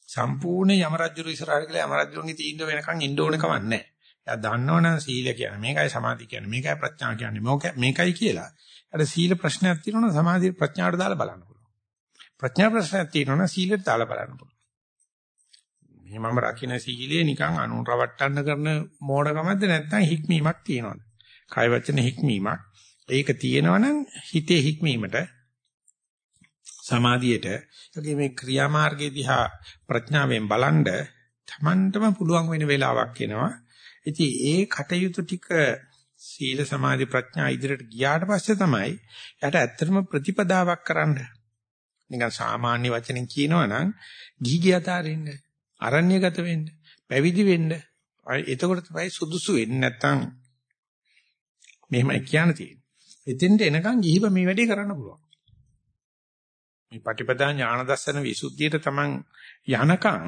සම්පූර්ණ යම රජුරු ඉස්සරහට ගිහලා යම රජුන්ගේ තීන්දුව වෙනකන් ඉන්න ඕන කමක් නැහැ. එයා දන්නවනම් සීල කියන්නේ මේකයි සමාධි කියන්නේ මේකයි ප්‍රඥා කියන්නේ මේකයි කියලා. අර සීල ප්‍රශ්නයක් තියෙනවනම් සමාධි ප්‍රඥාවට දාලා බලන්න පුළුවන්. ප්‍රඥා ප්‍රශ්නයක් තියෙනවනම් සීලෙට දාලා බලන්න පුළුවන්. මේ මම රකින්න සීලය නිකන් අනුන් රවට්ටන්න කරන මෝඩකමක්ද නැත්නම් හික්මීමක් තියනවද? කය වචන හික්මීමක්. ඒක තියෙනවනම් හිතේ හික්මීමට සමාධියට ඒකේ මේ ක්‍රියාමාර්ගයේ දිහා ප්‍රඥාවෙන් බලන්ඩ Tamanටම පුළුවන් වෙන වෙලාවක් එනවා. ඉතින් ඒ කටයුතු ටික සීල සමාධි ප්‍රඥා ඉදිරියට ගියාට පස්සේ තමයි යට ඇත්තටම ප්‍රතිපදාවක් කරන්න. නිකන් සාමාන්‍ය වචනෙන් කියනවා නම් ගිහි ගියතරින්න අරණ්‍යගත වෙන්න, පැවිදි වෙන්න. එතකොට තමයි සුදුසු වෙන්නේ නැත්තම් මෙහෙමයි කියන්න තියෙන්නේ. එතෙන්ට එනකන් ගිහිව මේ වැඩේ කරන්න පුළුවන්. මේ පටිපදා ඥාන දර්ශන විසුද්ධියට තමන් යනකම්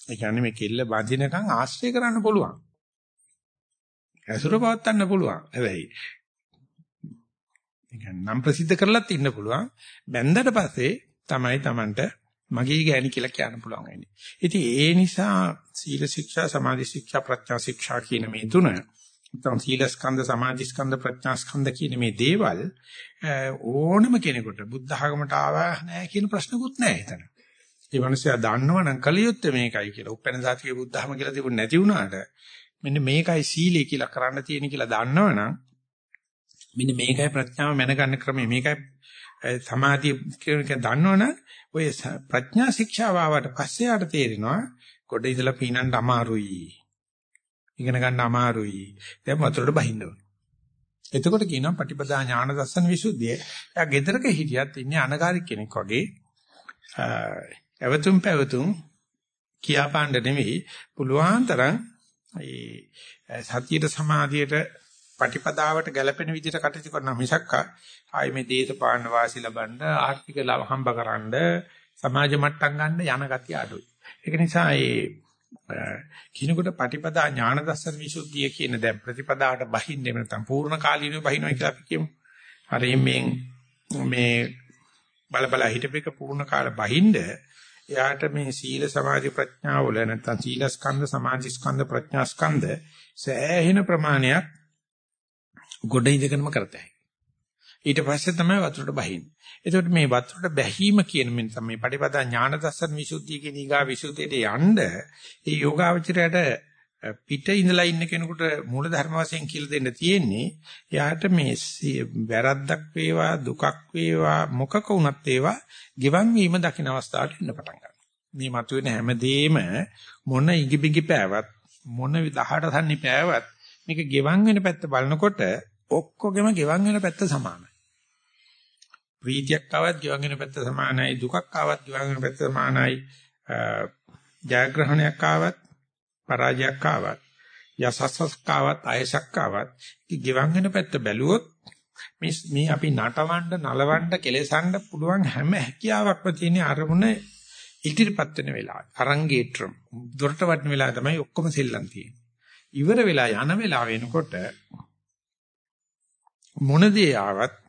ඒ කියන්නේ මේ කෙල්ල බඳිනකම් ආශ්‍රය කරන්න පුළුවන්. ඇසුර පවත්වන්න පුළුවන්. හැබැයි ඒ කියන්නේ නම් ප්‍රසිද්ධ කරලත් ඉන්න පුළුවන්. බැන්දට පස්සේ තමයි Tamanට මගේ ගෑණි කියලා කියන්න පුළුවන් වෙන්නේ. ඉතින් ඒ නිසා සීල ශික්ෂා, සමාධි ශික්ෂා, ප්‍රඥා ශික්ෂා කියන මේ තුන නැත්නම් සීල ස්කන්ධ, සමාධි ස්කන්ධ, ප්‍රඥා ස්කන්ධ කියන මේ දේවල් ඕනම කෙනෙකුට බුද්ධ ආගමට ආවා නැහැ කියන ප්‍රශ්නකුත් නැහැ එතන. ඒ මනුස්සයා දන්නවනම් කලියොත් මේකයි කියලා. උපැන්න සාතිකේ බුද්ධහම කියලා තිබුණ නැති වුණාට මෙන්න මේකයි සීලය කියලා කරන්න තියෙන කියලා දන්නවනම් මෙන්න මේකයි ප්‍රඥාව මැනගන්න ක්‍රමය මේකයි සමාධිය කියන එක දන්නවනම් ඔය ප්‍රඥා ශික්ෂාව ආවට පස්සේ ආට තේරෙනවා කොට ඉඳලා පීනන්න අමාරුයි. ඉගෙන ගන්න අමාරුයි. දැන් වතුරට බහින්න ඕනේ. එතකොට කියනවා පටිපදා ඥාන දර්ශන විසුද්ධිය. එයා ගෙදරක හිටියත් ඉන්නේ අනගාരിക කෙනෙක් වගේ. අවතුම් පැවතුම් කියාපාන්න නෙමෙයි පුළුවන් තරම් ඒ සතියට සමාධියට පටිපදාවට ගැළපෙන විදිහට කටයුතු කරන මිසක් ආයි මේ දේශපාලන වාසි ලබන්න ආර්ථික ලාභ හම්බකරනද සමාජ මට්ටම් ගන්න යන ගතිය අඩුයි. ඒක නිසා ඒ කිනුකට පටිපදා ඥාන දර්ශන විසුද්ධිය කියන දැන් ප්‍රතිපදාවට බහින්නේ නැත්නම් පූර්ණ කාලීනව බහිනවා කියලා අපි කියමු. හරි මේ මේ බල බල හිටපෙක පූර්ණ කාල බහින්ද එයාට මේ සීල සමාධි ප්‍රඥා වල නැත්නම් සීල ස්කන්ධ සමාධි ස්කන්ධ ප්‍රඥා ස්කන්ධ සෑහෙන ප්‍රමාණයක් ගොඩ ඉඳගෙනම කරතයි. ඊට පස්සේ තමයි වතුරට බහින්නේ. එතකොට මේ වතුරට බැහිම කියන මෙන්න තමයි පටිපදා ඥාන දර්ශන විසුද්ධිය කියන ඊගා විසුද්ධියට යන්න ඒ යෝගාවචරයට පිට ඉඳලා ඉන්න කෙනෙකුට මූල ධර්ම වශයෙන් කියලා දෙන්න තියෙන්නේ එයාට මේ වැරද්දක් වේවා දුකක් වේවා මොකක වුණත් ඒවා ගෙවන් වීම දකින්න අවස්ථාවට එන්න පටන් ගන්නවා. මේ මතුවෙන හැමදේම මොන ඉඟිබිඟි පෑවත් මොන 18 තන්නි පෑවත් මේක ගෙවන් වෙන පැත්ත බලනකොට ඔක්කොගෙම ගෙවන් වෙන පැත්ත සමානයි. ප්‍රීතියක් ආවත් ගෙවන් වෙන පැත්ත සමානයි දුකක් ආවත් ගෙවන් වෙන පැත්ත සමානයි ජයග්‍රහණයක් ආවත් පරාජයක් ආවත් යසසක් ආවත් අයසක් ආවත් ගෙවන් වෙන පැත්ත බැලුවොත් මේ මේ අපි නටවන්න නලවන්න කෙලසන්න පුළුවන් හැම හැකියාවක්ම තියෙන අරමුණ ඉදිරිපත් වෙන වෙලාව. අරංගේට්‍රම් දොරට වටන වෙලාව තමයි ඔක්කොම සෙල්ලම් තියෙන්නේ. ඉවර වෙලා යන වෙලාව වෙනකොට මොන දේ ආවත්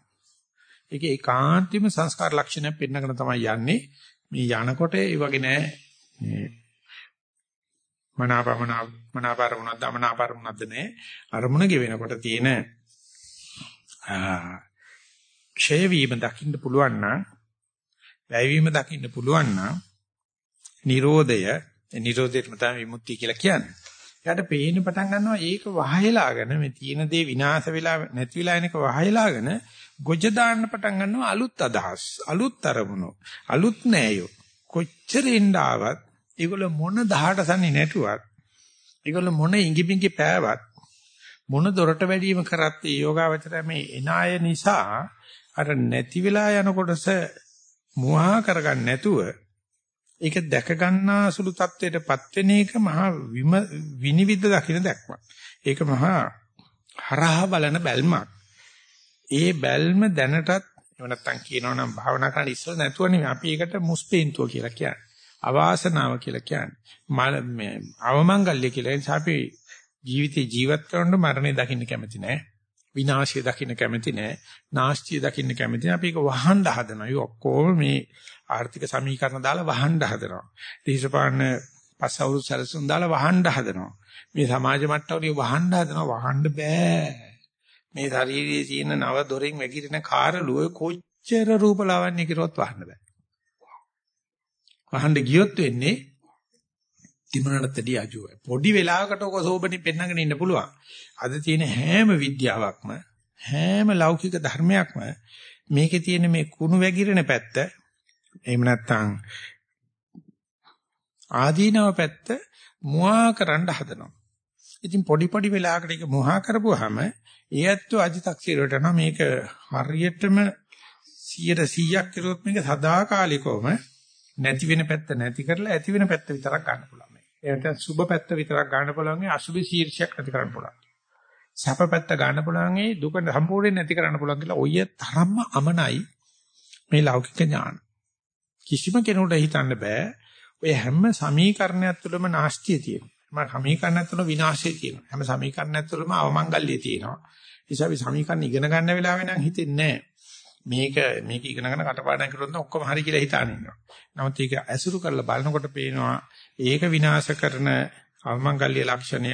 ඒක ඒකාන්තීම සංස්කාර ලක්ෂණයක් පෙන්නගෙන තමයි යන්නේ. මේ යනකොට ඒ වගේ නෑ මේ මනාපමන මනාපාරමුණක් දමනාපාරමුණක්ද නෑ. අරමුණ ගෙවෙනකොට තියෙන ක්ෂය වීම දකින්න පුළුවන් නම් වැයවීම දකින්න පුළුවන් නම් Nirodhaය Nirodhaයටම තමයි විමුක්තිය කියලා කියන්නේ. එයාට පේන්න පටන් ගන්නවා ඒක වහයලාගෙන මේ තියෙන දේ විනාශ වෙලා නැති වෙලා එනක වහයලාගෙන ගොජ දාන්න පටන් ගන්නවා අලුත් අදහස් අලුත් අරමුණු අලුත් නෑයෝ කොච්චර එන්න ආවත් ඒගොල්ල මොන 18 සන්නේ නැටුවත් ඒගොල්ල මොන ඉඟිපිඟි පෑවත් මොන දොරට වැඩිම කරත් ඒ යෝගාවචරය මේ එනාය නිසා අර නැති වෙලා යන කොටස මුවා කරගන්න නැතුව ඒක දැක ගන්නා සුළු තත්වයටපත් වෙන එක මහා විනිවිද දකින්න දැක්මක්. ඒක මහා හරහා බලන බැල්මක්. ඒ බැල්ම දැනටත් එහෙම නැත්නම් කියනවා නම් භාවනා කරන්න ඉස්සෙල්ලා නැතුව නෙමෙයි අපි ඒකට මුස්පේන්තුව කියලා කියන්නේ. අවාසනාව කියලා කියන්නේ. මල මේ අවමංගල්‍ය කියලා. ඒ නිසා අපි ජීවිතේ ජීවත් කරනකොට මරණය දකින්න කැමති නැහැ. විනාශය දකින්න කැමති නැහැ. නාස්තිය දකින්න කැමති නැහැ. අපි ඒක වහන්න හදනවා. ඒ ඔක්කොම මේ ආර්ථික සමීකරණ දාලා වහන්න හදනවා. දේශපාලන පස් අවුරුදු සැලසුම් දාලා වහන්න හදනවා. මේ සමාජ මට්ටමේ වහන්න හදනවා. වහන්න බෑ. මේ ශරීරයේ තියෙන නව දොරෙන් වැగిරෙන කාරළුව කොච්චර රූපලාවන්‍ය කිරුවත් වහන්න බෑ. වහන්න ගියොත් වෙන්නේ තිමනටදී අජුව. පොඩි වෙලාවකට ඔක සෝබනි පෙන්නගෙන ඉන්න පුළුවන්. අද තියෙන හැම විද්‍යාවක්ම හැම ලෞකික ධර්මයක්ම මේකේ තියෙන මේ කුණු වැగిරෙන පැත්ත එහෙම නැත්නම් ආදීනව පැත්ත මුවා කරන්න හදනවා. ඉතින් පොඩි පොඩි වෙලාවකට ඒක මුවා කරපුවාම ඒ ඇත්තෝ අධි탁සිරයට නම් මේක හරියටම 100%ක් කරුවොත් මේක සදාකාලිකවම නැති වෙන පැත්ත නැති කරලා ඇති වෙන පැත්ත විතරක් ගන්න පුළුවන්. ඒ නැත්නම් සුබ පැත්ත විතරක් ගන්න පුළුවන් අසුබ ශීර්ෂයක් නැති කරන්න පුළුවන්. සැප පැත්ත ගන්න පුළුවන් ඒ දුක සම්පූර්ණයෙන් නැති කරන්න පුළුවන් කියලා ඔය තරම්ම අමනයි මේ ලෞකික ඥාන. කිසිම කෙනෙකුට හිතන්න බෑ ඔය හැම සමීකරණයක් තුළම නාස්තිය තියෙනවා. හැම සමීකරණයක් තුළ විනාශය තියෙනවා. හැම සමීකරණයක් තුළම අවමංගල්‍ය තියෙනවා. නිසා අපි සමීකරණ ඉගෙන ගන්න වෙලාවෙ නම් හිතෙන්නේ මේක මේක ඉගෙන ගන්න කටපාඩම් කරොත් ඔක්කොම හරි කියලා හිතාන ඉන්නවා. නමුත් ඒක ඇසුරු කරලා බලනකොට පේනවා ඒක විනාශ කරන අවමංගල්‍ය ලක්ෂණය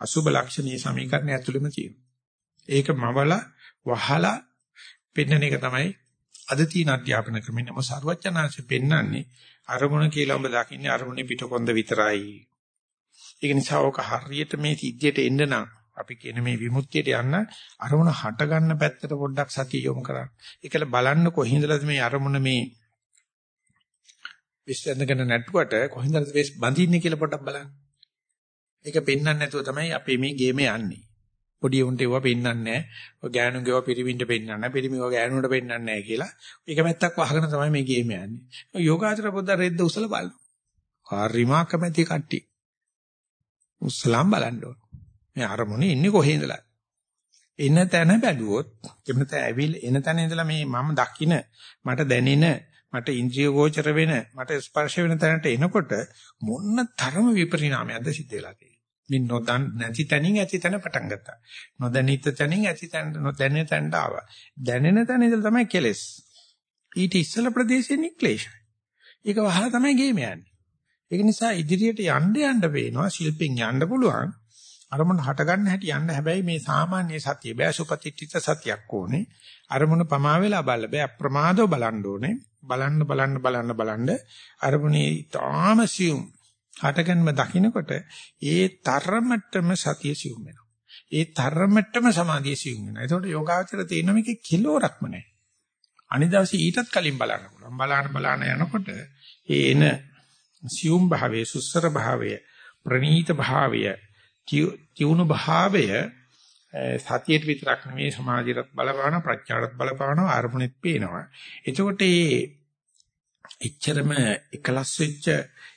අසුබ ලක්ෂණීය සමීකරණ ඇතුළෙම තියෙනවා. ඒක මවල වහලා පෙන්වන එක තමයි අද තියෙන අධ්‍යාපන ක්‍රමෙ නම සරුවචනාංශ පෙන්වන්නේ අරමුණ කියලා ඔබ දකින්නේ අරමුණේ පිටකොන්ද විතරයි. ඒක නිසා ඔක හරියට මේ සිද්ධියට එන්න නම් අපි කියන මේ විමුක්තියට යන්න අරමුණ හට ගන්න පැත්තට පොඩ්ඩක් සතිය යොමු කරන්න. ඒකල බලන්න කොහින්දලද මේ අරමුණ මේ විශ්ලේෂණගෙන නැටුවට කොහින්දලද වෙස් බඳින්නේ කියලා පොඩ්ඩක් බලන්න. ඒක පෙන්වන්න නැතුව තමයි අපේ මේ ගේමේ යන්නේ. පොඩි උන්ට ඒවා පෙන්වන්නේ නැහැ. ඔය ගෑනුන්ගේ ඒවා පිරිමින්ට පෙන්වන්නේ නැහැ. පිරිමිව ගෑනුන්ට පෙන්වන්නේ නැහැ කියලා. ඒක මැත්තක් වහගෙන තමයි මේ ගේම යන්නේ. යෝගාචර පොද්ද රෙද්ද උසල බලනවා. හරිමා කැමැති කට්ටිය. උස්සලම් බලන්න ඕන. මේ අරමුණේ ඉන්නේ කොහේ ඉඳලා? එන තැන බැලුවොත් එන්න තැන ඇවිල් එන තැන ඉඳලා මේ මම දකින මට දැනෙන මට ඉන්ද්‍රිය ගෝචර වෙන මට ස්පර්ශ වෙන තැනට එනකොට මොන්න තරම විපරිණාමයක්ද සිද්ධ වෙලා තියෙන්නේ. මේ නොදන් නැති තැනින් ඇති තැන පටන් ගත්තා. නොදැනිත තැනින් ඇති තැන නොදැනෙන තැනට ආවා. දැනෙන තැන ඉඳලා තමයි කෙලස්. ඊට ඉස්සල ප්‍රදේශයේ නික්ලේශයි. ඒක වහලා තමයි ගේම යන්නේ. ඒක නිසා ඉදිරියට යන්න යන්න පේනවා ශිල්පෙන් යන්න පුළුවන්. අරමුණ හට ගන්න හැටි යන්න හැබැයි මේ සාමාන්‍ය සතිය බෑ සුපතිත්‍ිත සතියක් ඕනේ. අරමුණ පමා වෙලා බලන්න බෑ අප්‍රමාදව බලන්න ඕනේ. බලන්න බලන්න බලන්න බලන්න අරමුණේ තාම සියුම් හටගන්ම දකින්නකොට ඒ තරමටම සතිය සියුම් වෙනවා. ඒ තරමටම සමාධිය සියුම් වෙනවා. ඒතකොට යෝගාවචර තියෙන මේකේ කිලෝරක්ම නැහැ. අනිදාසි ඊටත් කලින් බලන්න පුළුවන්. බලන්න බලන්න යනකොට ඒ එන සියුම් භාවයේ සුස්සර භාවය ප්‍රනීත භාවය තියුණු භාවය සතියට විතරක් නෙමෙයි සමාධියට බලපාන ප්‍රඥාට බලපාන අරමුණෙත් පේනවා. එතකොට මේ එච්චරම එකලස් වෙච්ච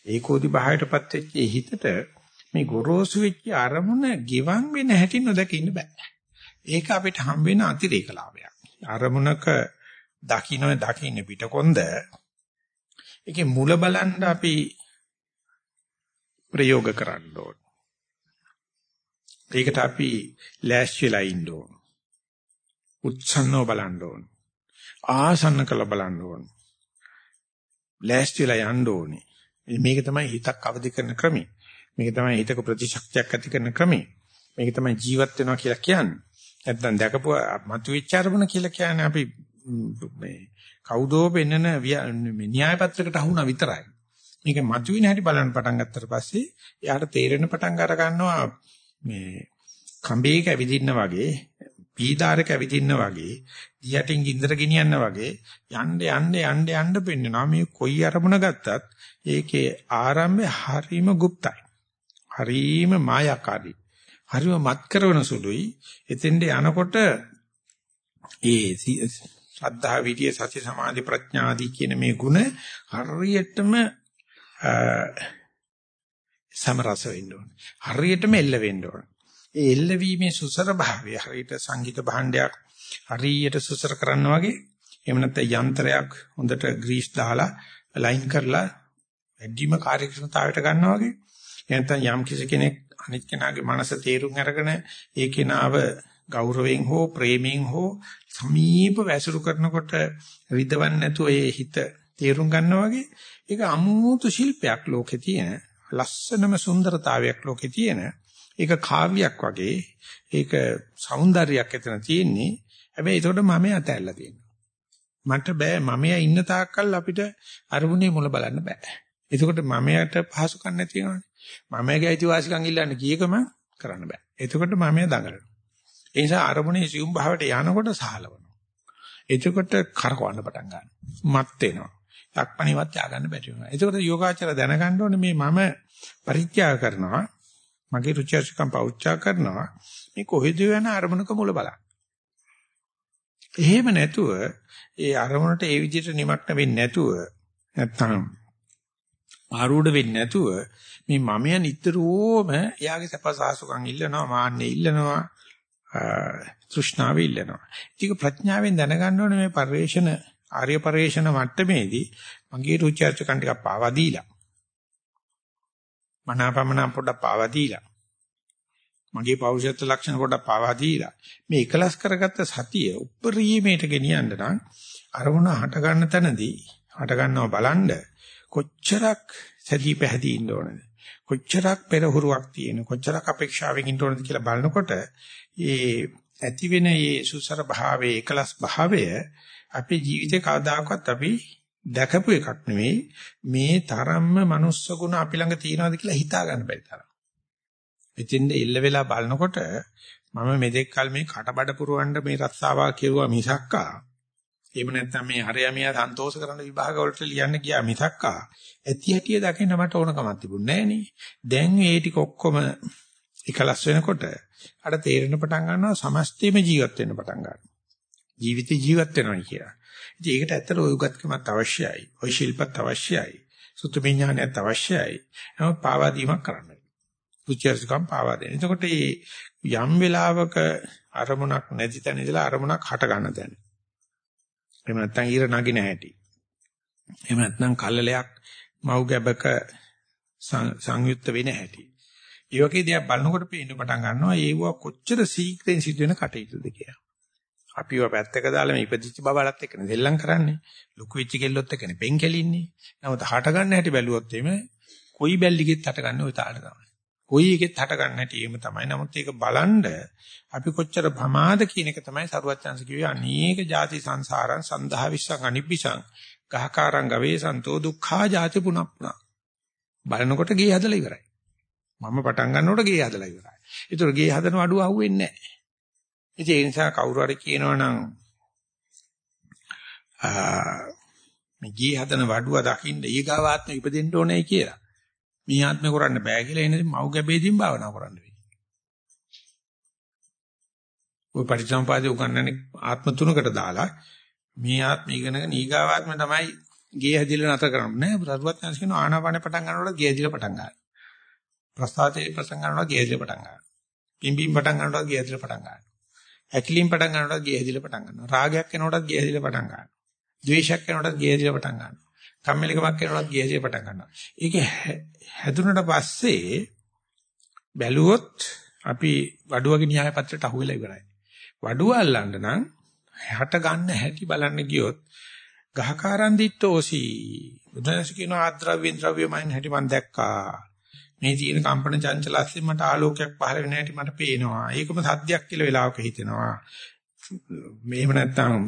ඒකෝදි භාවයටපත් වෙච්ච හිතට මේ ගොරෝසු වෙච්ච අරමුණ ගිවන් වෙන හැටි නොදක ඉන්න බෑ. ඒක අපිට හම් වෙන අතිරේක ලාභයක්. අරමුණක දකින්න දකින්න පිටකොන්ද ඒකේ මුල බලන්න අපි ප්‍රයෝග කරන්න ඕන. ඒකට අපි ලෑස්ති වෙලා ඉන්න ඕන. උත්සන්නව බලන්න ඕන. ආසන්න කළ බලන්න ඕන. ලෑස්ති වෙලා යන්න ඕනේ. මේක තමයි හිතක් අවදි කරන ක්‍රමය. මේක තමයි හිතක ප්‍රතිශක්තියක් ඇති කරන ක්‍රමය. මේක තමයි ජීවත් වෙනවා කියලා කියන්නේ. නැත්නම් දැකපුව මතුවෙච්ච අරමුණ කියලා කියන්නේ අපි මේ කවුදෝ පෙන්නන න්‍යාය පත්‍රයකට අහුණා විතරයි. මේක මතුවෙන හැටි බලන්න පටන් ගත්තට පස්සේ එයාට තේරෙන පටන් අර ගන්නවා මේ කඹේක ඇවිදින්න වගේ පීඩාරක ඇවිදින්න වගේ දියටින් ගින්දර ගෙනියන්න වගේ යන්න යන්න යන්න යන්න පෙන්නනවා. මේ කොයි අරමුණ ගත්තත් ඒකේ ආරම්භය හරීම গুপ্তයි. හරීම මායාකාරී. හරිම මත් කරන සුළුයි. එතෙන්ට යනකොට ඒ සද්ධා විදියේ සති සමාධි ප්‍රඥාදී කියන මේ ගුණ හරියටම සමරස වෙන්න ඕනේ. හරියටම එල්ල වෙන්න ඕනේ. ඒ එල්ලවීමේ සුසර භාවය හරියට සංගීත භාණ්ඩයක් හරියට සුසර කරනවා වගේ එහෙම නැත්නම් යන්ත්‍රයක් හොඳට ග්‍රීස් දාලා ලයින් කරලා වැඩිම කාර්යක්ෂමතාවයට ගන්නවා වගේ එහෙනම් යම් කිසි කෙනෙක් අනිත් කෙනාගේ මනස තේරුම් අරගෙන ඒ කෙනාව ගෞරවයෙන් හෝ ප්‍රේමයෙන් හෝ සමීප වැසුරු කරනකොට රිදවන්නේ නැතුව ඒ හිත තේරුම් ගන්නවා වගේ ඒක අමුතු ශිල්පයක් ලෝකේ තියෙන ලස්සනම සුන්දරතාවයක් ලෝකේ තියෙන ඒක කාව්‍යයක් වගේ ඒක సౌందර්යයක් එතන තියෙන්නේ. හැබැයි ඒකට මම ඇතැල්ලා තියෙනවා. මට බෑ මමයා ඉන්න තාක්කල් අපිට අරමුණේ මුල බලන්න බෑ. එතකොට මමයට පහසුකම් නැති වෙනවනේ. මමයාගේ අයිතිවාසිකම් ඉල්ලන්න කීකම කරන්න බෑ. එතකොට මමයා දඟලනවා. ඒ නිසා අරමුණේ සියුම් භාවයට යනකොට සහලවනවා එතකොට කරකවන්න පටන් ගන්නවා. මත් වෙනවා. ලක්මණිවත් යාගන්න බැරි වෙනවා. ඒකෝට යෝගාචර දැනගන්න ඕනේ මේ මම පරිත්‍යාග කරනවා. මගේ රුචිර්චකම් පෞච්චා කරනවා. මේ කොහෙද යන අරමුණක මුල බලන්න. එහෙම නැතුව ඒ අරමුණට ඒ විදිහට නිමක්න වෙන්නේ නැතුව නැත්තම් ආරූඪ වෙන්නේ නැතුව මේ මමය නිතරම එයාගේ සපසාසුකම් ඉල්ලනවා මාන්නේ ඉල්ලනවා තෘෂ්ණාව ඉල්ලනවා. ඒක ප්‍රඥාවෙන් දැනගන්න ඕනේ මේ පරිවේෂණ ආර්ය පරිශ්‍රණ මට්ටමේදී මගේ රුචි අරුචිකන් ටිකක් පාවා දීලා. මනාපමන පොඩක් පාවා දීලා. මගේ පෞරුෂත්ව ලක්ෂණ පොඩක් පාවා දීලා. මේ එකලස් කරගත්ත සතිය උප්පරීමේට ගෙනියන්න නම් අරමුණ හට ගන්න තැනදී හට ගන්නව බලන්න කොච්චරක් සැදී පැහැදී ඉන්න ඕනද? කොච්චරක් පෙරහුරුවක් තියෙන කොච්චරක් අපේක්ෂාවෙන් ඉන්න ඕනද කියලා බලනකොට ඒ ඇති වෙන මේ සුසර භාවයේ එකලස් භාවය අපේ ජීවිතේ කවදාකවත් අපි දැකපු එකක් නෙවෙයි මේ තරම්ම manuss ගුණ අපි ළඟ තියනවාද කියලා හිතා ගන්න බැරි තරම්. එතෙන්ද ඉල්ල වෙලා බලනකොට මම මෙතෙක් කල මේ කටබඩ පුරවන්න මේ රස්සාවා කෙරුවා මිසක්කා. එහෙම නැත්නම් මේ හරයමියා සන්තෝෂ කරන විභාග වලට ලියන්න ගියා මිසක්කා. ඇති හැටිය දකින්න මට ඕනකමක් තිබුණේ නැහැ දැන් මේ ටික ඔක්කොම එකලස් වෙනකොට අර තේරෙන පටන් ගන්නවා සමස්තෙම ජීවත් වෙන්න පටන් ගන්නවා. ජීවිතේ ජීවත් වෙනවා කියලා. ඉතින් ඒකට ඇත්තට ඔය උගත්කමත් අවශ්‍යයි. ඔය ශිල්පත් අවශ්‍යයි. සුත්තු විඥානයත් අවශ්‍යයි. නමුත් පාවා දීමක් කරන්න. පුච්චර්ස්කම් පාවා දෙන්න. එතකොට මේ යම් වෙලාවක අරමුණක් නැති තැන ඉඳලා අරමුණක් හට ගන්න තැන. එහෙම නැත්නම් ඊර නගින හැටි. එහෙම නැත්නම් කල්ලලයක් මව් ගැබක සංයුක්ත වෙන හැටි. ඒ වගේ දේවල් බලනකොට පේන්න පටන් ගන්නවා ඒව කොච්චර සීක්‍රෙන් සිද්ධ වෙන කටයුතුද කියලා. අපිව පැත්තක දාලා මේ ඉපදිච්ච බබලත් එක්ක දෙල්ලම් කරන්නේ. ලොකු වෙච්ච කෙල්ලොත් එක්කනේ පෙන් කෙලින්නේ. නමුත් හට ගන්න හැටි බැලුවොත් එimhe කොයි බැල්ලිගෙත් හට ගන්න ওই තාලේ තමයි. කොයි එකෙත් හට ගන්න හැටි එහෙම තමයි. නමුත් ඒක බලන්ඩ අපි කොච්චර ප්‍රමාද කියන එක තමයි සරුවච්චන්ස කිව්වේ අනේක ಜಾති සංසාරං සන්දහා විස්සං අනිබ්බිසං ගහකාරං ගවේ සන්තෝ දුක්ඛා ಜಾති පුනප්පුනා. බලනකොට ගියේ හදලා ඉවරයි. මම පටන් ගන්නකොට ගේ හදලා ඉවරයි. ඒතර ගේ හදන අඩුව අහුවෙන්නේ නැහැ. ඉතින් ඒ නිසා කවුරු හරි කියනවනම් මේ ගේ හදන වඩුව දකින්න ඊගාවාත්ම ඉපදෙන්න ඕනේ කියලා. මේ ආත්මේ කරන්න බෑ කියලා එනේ මව් ගැබේදීන් භාවනා කරන්න වෙන්නේ. ඔය පරිසම්පාදේ උගන්වන්නේ ආත්ම තුනකට දාලා මේ ආත්ම ඉගෙනගෙන ඊගාවාත්ම තමයි ගේ හැදිලා නැතර කරන්නේ නෑ. සරුවත් යන කියන ආනාපානේ පටන් ගන්නකොට ගේ හැදිලා පටන් ගන්නවා. ප්‍රස්තාවයේ ප්‍රසංග ගන්නකොට ගේ හැදිලා පටන් ගන්නවා. පිම්බීම් පටන් ගන්නකොට ගේ හැදිලා පටන් ගන්නවා. ඇකිලින් පටන් ගන්නකොට ගේ හැදිලා පටන් ගන්නවා. රාගයක් එනකොටත් ගේ හැදිලා පටන් ගන්නවා. ද්වේෂයක් එනකොටත් ගේ හැදිලා පටන් ගන්නවා. කම්මැලිකමක් එනකොටත් ගේ හැදිලා පටන් ගන්නවා. ඒක හැදුනට පස්සේ බැලුවොත් අපි වඩුවගේ න්‍යාය පත්‍රයට අහුවෙලා ඉවරයි. වඩුව අල්ලන්න නම් හට ගන්න හැටි බලන්න ගියොත් ගහකාරන් දිට්ඨෝසි බුදුන්සේ කියන ආද්‍රව්‍යෙන් ද්‍රව්‍යමයින් හැටි මම දැක්කා. මේ තියෙන කම්පන චංචලස්යෙන් මට ආලෝකයක් පහළ වෙන හැටි මට පේනවා. ඒකම සද්දයක් කියලා වෙලාවක හිතෙනවා. මේව නැත්තම්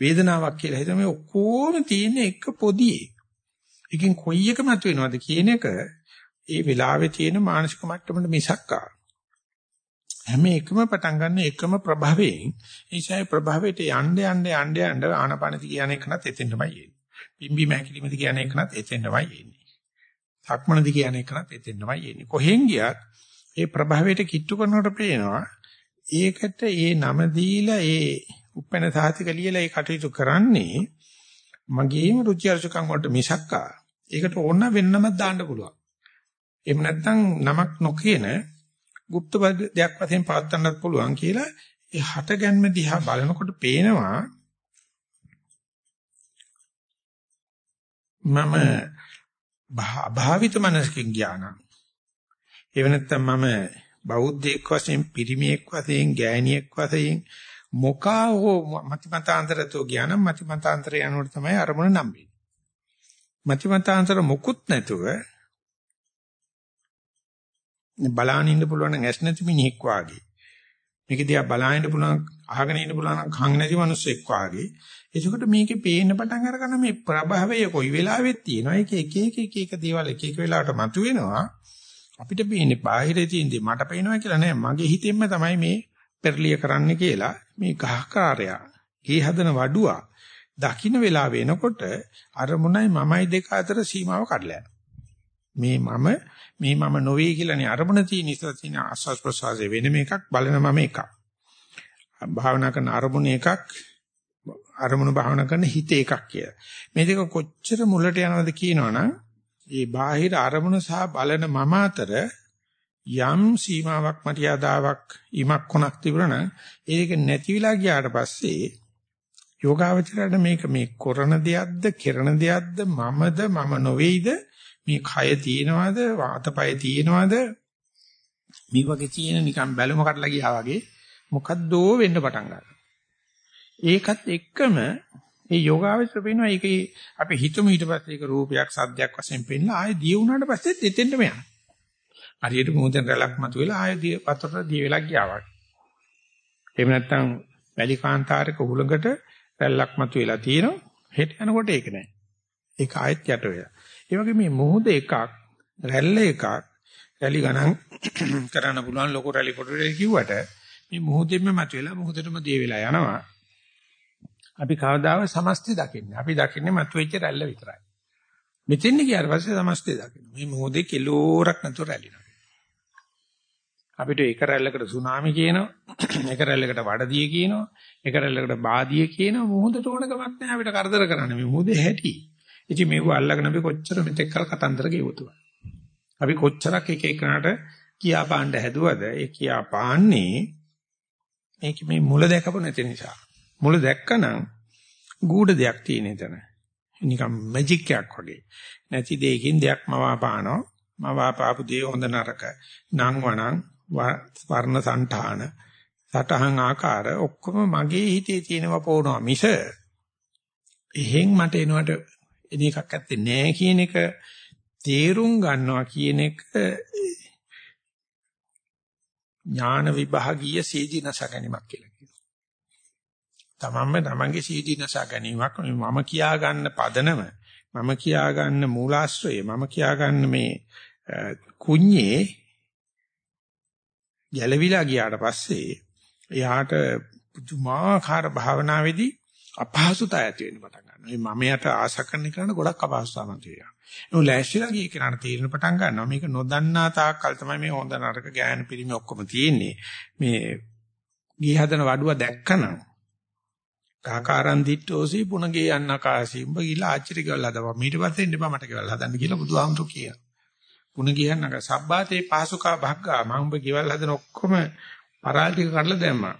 වේදනාවක් කියලා හිතම මේ ඔක්කොම තියෙන එක පොදියේ. එකෙන් කොයි එක මත වෙනවද කියන එක ඒ වෙලාවේ තියෙන මානසික මට්ටමට මිසක්කා. හැම එකම පටන් ගන්න එකම ප්‍රභවයෙන් ඒසයි ප්‍රභවයට යන්න යන්න යන්න යන්න ආනපනති කියන එකනත් එතෙන්ටමයි එන්නේ. පිම්බි මහැකිලිමද කියන එකනත් එතෙන්ටමයි එන්නේ. සක්මණදි කියන එකනත් එතෙන්ටමයි එන්නේ. කොහෙන් ගියත් ඒ ප්‍රභවයට කිට්ටු කරනකොට පේනවා ඒකට ඒ නම දීලා ඒ උපැන සාහිතික ලියලා ඒ කටයුතු කරන්නේ මගේම රුචි අරුචිකම් වලට මිසක්කා ඒකට ඕන වෙන්නමක් දාන්න පුළුවන්. එහෙම නැත්නම් නමක් නොකියන গুপ্ত දෙයක් වශයෙන් පවත්වන්නත් පුළුවන් කියලා ඒ හට ගැන්ම දිහා බලනකොට පේනවා මම භාවිත මනසකින් ඥාන. ඒව නැත්නම් මම බෞද්ධයෙක් වශයෙන් පිරිමියෙක් වශයෙන් ගෑණියෙක් වශයෙන් මොකා හෝ මතිමතාන්තරතෝ ඥාන මතිමතාන්තර යනකොට තමයි අරමුණ නම්බෙන්නේ. මතිමතාන්තර මොකුත් නැතුව බලාගෙන ඉන්න පුළුවන් නම් ඇස් නැති මිනිහෙක් වාගේ. මේක දිහා බලාගෙන ඉන්න පුළුවන් අහගෙන ඉන්න පුළුවන් නම් කන් නැති මිනිස්සෙක් වාගේ. එතකොට මේකේ පේන්න පටන් අරගන්න මේ ප්‍රභවය කොයි වෙලාවෙත් තියෙනවා. ඒක එක එක එක එක දේවල් එක එක වෙලාවට මතුවෙනවා. අපිට පේන්නේ බාහිරේ තියෙන දේ මට පේනවා කියලා නෑ. මගේ හිතෙන්ම තමයි මේ පෙරලිය කරන්න කියලා මේ ගහකාරයා. ගේ හදන වඩුවා දකින්න වෙලාව වෙනකොට අරමුණයි මමයි දෙක අතර සීමාව කඩලා මේ මම මේ මම නොවේ කියලානේ අරමුණ තියෙන ඉස්සර තියෙන ආස්වාස් ප්‍රසවාසයේ වෙනම එකක් බලන මම එකක්. භාවනා කරන අරමුණ එකක් අරමුණු භාවනා කරන හිත එකක් කියලා. මේ දෙක කොච්චර මුලට යනවද කියනවනම් ඒ බාහිර අරමුණ සහ බලන මම අතර යම් සීමාවක් මරියාදාවක් ඉමක් කොනක් තිබුණා නම් ඒක නැති වෙලා ගියාට පස්සේ යෝගාවචරයට මේක මේ කරන දෙයක්ද කෙරණ දෙයක්ද මමද මම නොවේද මේ කය තියෙනවද වාතපය තියෙනවද මේ වගේ තියෙන නිකන් බැලුම කඩලා ගියා වගේ මොකද්දෝ වෙන්න පටන් ගන්නවා ඒකත් එක්කම ඒ යෝගාවචර පේනවා ඒකේ අපි හිතමු ඊට පස්සේ ඒක රූපයක් සද්දයක් වශයෙන් පෙන්නලා ආයෙ දිය වුණාට පස්සෙත් එතෙන්ටම යනවා හරියට මොහොතෙන් රැලක් මතුවෙලා ආයෙ දිය පතර දිය වෙලා ගියා වගේ එහෙම නැත්නම් වැලි කාන්තාරයක හුලඟට රැල්ලක් මතුවෙලා තියෙනවා. හෙට යනකොට ඒක නැහැ. ඒක ආයෙත් යට වෙලා. ඒ වගේ මේ මොහොත එකක්, රැල්ල එකක්, රැලි ගණන් කරන්න පුළුවන් ලොකු රැලි පොඩි රැලි කිව්වට මේ මොහොතෙම මතුවෙලා මොහොතටම දිය වෙලා යනවා. අපි කවදාව සමස්තය දකින්නේ. අපි දකින්නේ මතුවෙච්ච රැල්ල විතරයි. මෙතෙන් ගියාට පස්සේ සමස්තය දකින්න. මේ මොහොතේ කිලෝරක් නැතුව රැලිනවා. අපිට එක රැල්ලකට සුනාමි කියනවා එක රැල්ලකට වඩදිය කියනවා එක රැල්ලකට බාදිය කියනවා මොහොතට ඕන කමක් නැහැ අපිට කරදර කරන්න මේ මොහොතේ හැටි ඉතින් මේක අල්ලගෙන අපි කොච්චර මෙතෙක් කල් කතන්දර ගෙවතුවා අපි කොච්චරක් එක එකනට කියා පාණ්ඩ හැදුවද ඒ කියා පාන්නේ මේක මේ මුල දැකපො නැති නිසා. මුල දැක්කනම් ගූඪ දෙයක් තියෙන එතන. නිකම් මැජික් එකක් වගේ. නැති දෙයකින් දෙයක් මවාපානවා. මවාපාපු දේ හොඳ නරක. නම් වණන් වර්ණ సంతාන සටහන් ආකාර ඔක්කොම මගේ හිතේ තියෙනවා පොවනවා මිස එහෙන් මට එනවට එන එකක් ඇත්තේ නෑ කියන එක තේරුම් ගන්නවා කියන එක ඥාන විභාගීය සීදීනස ගැනීමක් කියලා කියනවා. තමන්ම තමන්ගේ සීදීනස ගැනීමක් මම කියා ගන්න පදනම මම කියා ගන්න මූලාශ්‍රය මම කියා ගන්න මේ කුඤ්ඤේ ගැලවිලා ගියාට පස්සේ එයාට පුදුමාකාර භාවනාවේදී අපහසුතාවය ඇති වෙන්න පටන් ගන්නවා. මේ මමයට ආශ කරන කෙනාට ගොඩක් අපහසුතාවක් තියෙනවා. ඒ ලෑස්තිලා ගිය කෙනාට තීරණ පටන් ගන්නවා. මේක නොදන්නා තාක්කල් තමයි මේ හොඳ නරක ගෑනු පිළිමි ඔක්කොම තියෙන්නේ. මේ ගිය හදන වඩුව දැක්කනම් කාකාරන් දිට්ඨෝසි පුණගේ යන්නකාසි උඹ ගිහලා ආච්චිට ගෙවල් හදපන්. ඊට පස්සේ එන්න බා මට ගෙවල් හදන්න කියලා බුදුහාමුදුරු කියනවා. පුණගේ යන්නක සබ්බාතේ පාසුකා භග්ගා මම උඹ ගෙවල් හදන ඔක්කොම පරාල් ටික කඩලා දැම්මා.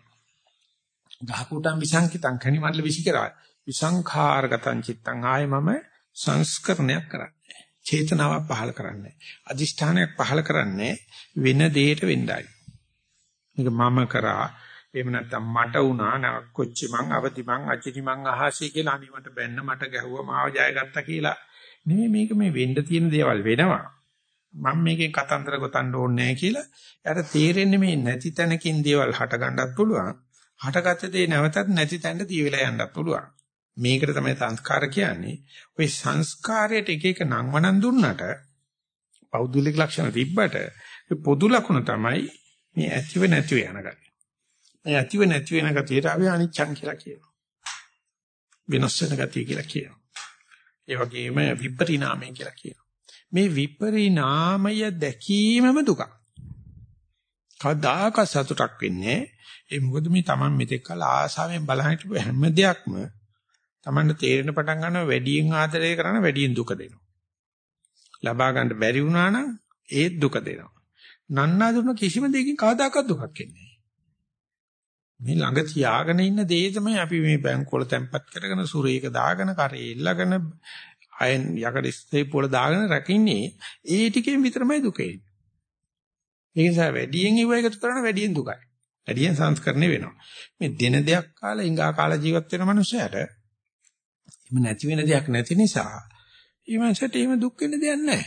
ගහකුටම් විසංකිතං කණි මණ්ඩල විසිකරා. විසංඛාරගතං චිත්තං. ආයේ මම සංස්කරණයක් කරන්නේ. චේතනාවක් පහල කරන්නේ. අදිෂ්ඨානයක් පහල කරන්නේ වෙන දෙයකට වෙන්නයි. මේක මම කරා. එහෙම නැත්නම් මට වුණා. නක් කොච්චි මං අවදි මං අචිති මං අහසී කියලා අනිවට බැන්න මට ගැහුවා මාව ජයගත්තා කියලා. නෙමෙයි මේක මේ වෙන්න තියෙන දේවල් වෙනවා. මම මේකෙන් කතන්දර ගොතන්න ඕනේ නැහැ කියලා. එයාට තේරෙන්නේ මේ නැති තැනකින් දේවල් හට ගන්නත් පුළුවන්. හටගත්ත දේ නැවතත් නැති තැනට දී වෙලා යන්නත් පුළුවන්. මේකට තමයි සංස්කාර කියන්නේ ওই සංස්කාරයට එක එක නම් වණන් දුන්නට පෞද්ගලික ලක්ෂණ තිබ්බට පොදු ලක්ෂණ තමයි මේ ඇතිව නැතිව යන ගතිය මේ ඇතිව නැති වෙන ගතියට අපි අනිච්චං කියලා කියනවා. වෙනස් වෙන ගතිය කියලා කියනවා. ඒ වගේම විපරිණාමය කියලා කියනවා. මේ විපරිණාමය දැකීමම දුකක්. කවදාක සතුටක් වෙන්නේ ඒ මොකද මේ Taman මෙතෙක් කල ආසාවෙන් බලන හිටපු හැම දෙයක්ම Tamanට තේරෙන පටන් ගන්නවා වැඩියෙන් ආදරය කරන වැඩියෙන් දුක දෙනවා. ලබා ගන්න බැරි වුණා නම් ඒත් දුක දෙනවා. නන්නා දුන්න කිසිම දෙයකින් කවදාකවත් දුකක් එන්නේ මේ ළඟ තියාගෙන ඉන්න දේ තමයි අපි මේ බැංකුවල තැම්පත් කරගෙන සුරේක දාගෙන කරේ ඉල්ලගෙන අයන් යකඩ ස්ටේප් වල දාගෙන රැකින්නේ ඒ ටිකෙන් විතරමයි දුකේ. ඒ නිසා වැඩියෙන් ඉව එකතු කරන වැඩියෙන් දුකයි. වැඩියෙන් සංස්කරණය වෙනවා. මේ දින දෙයක් කාලා ඉංගා කාලා ජීවත් වෙන මනුස්සයට එහෙම නැති වෙන දෙයක් නැති නිසා ඊමණසට එහෙම දුක් වෙන්න දෙයක් නැහැ.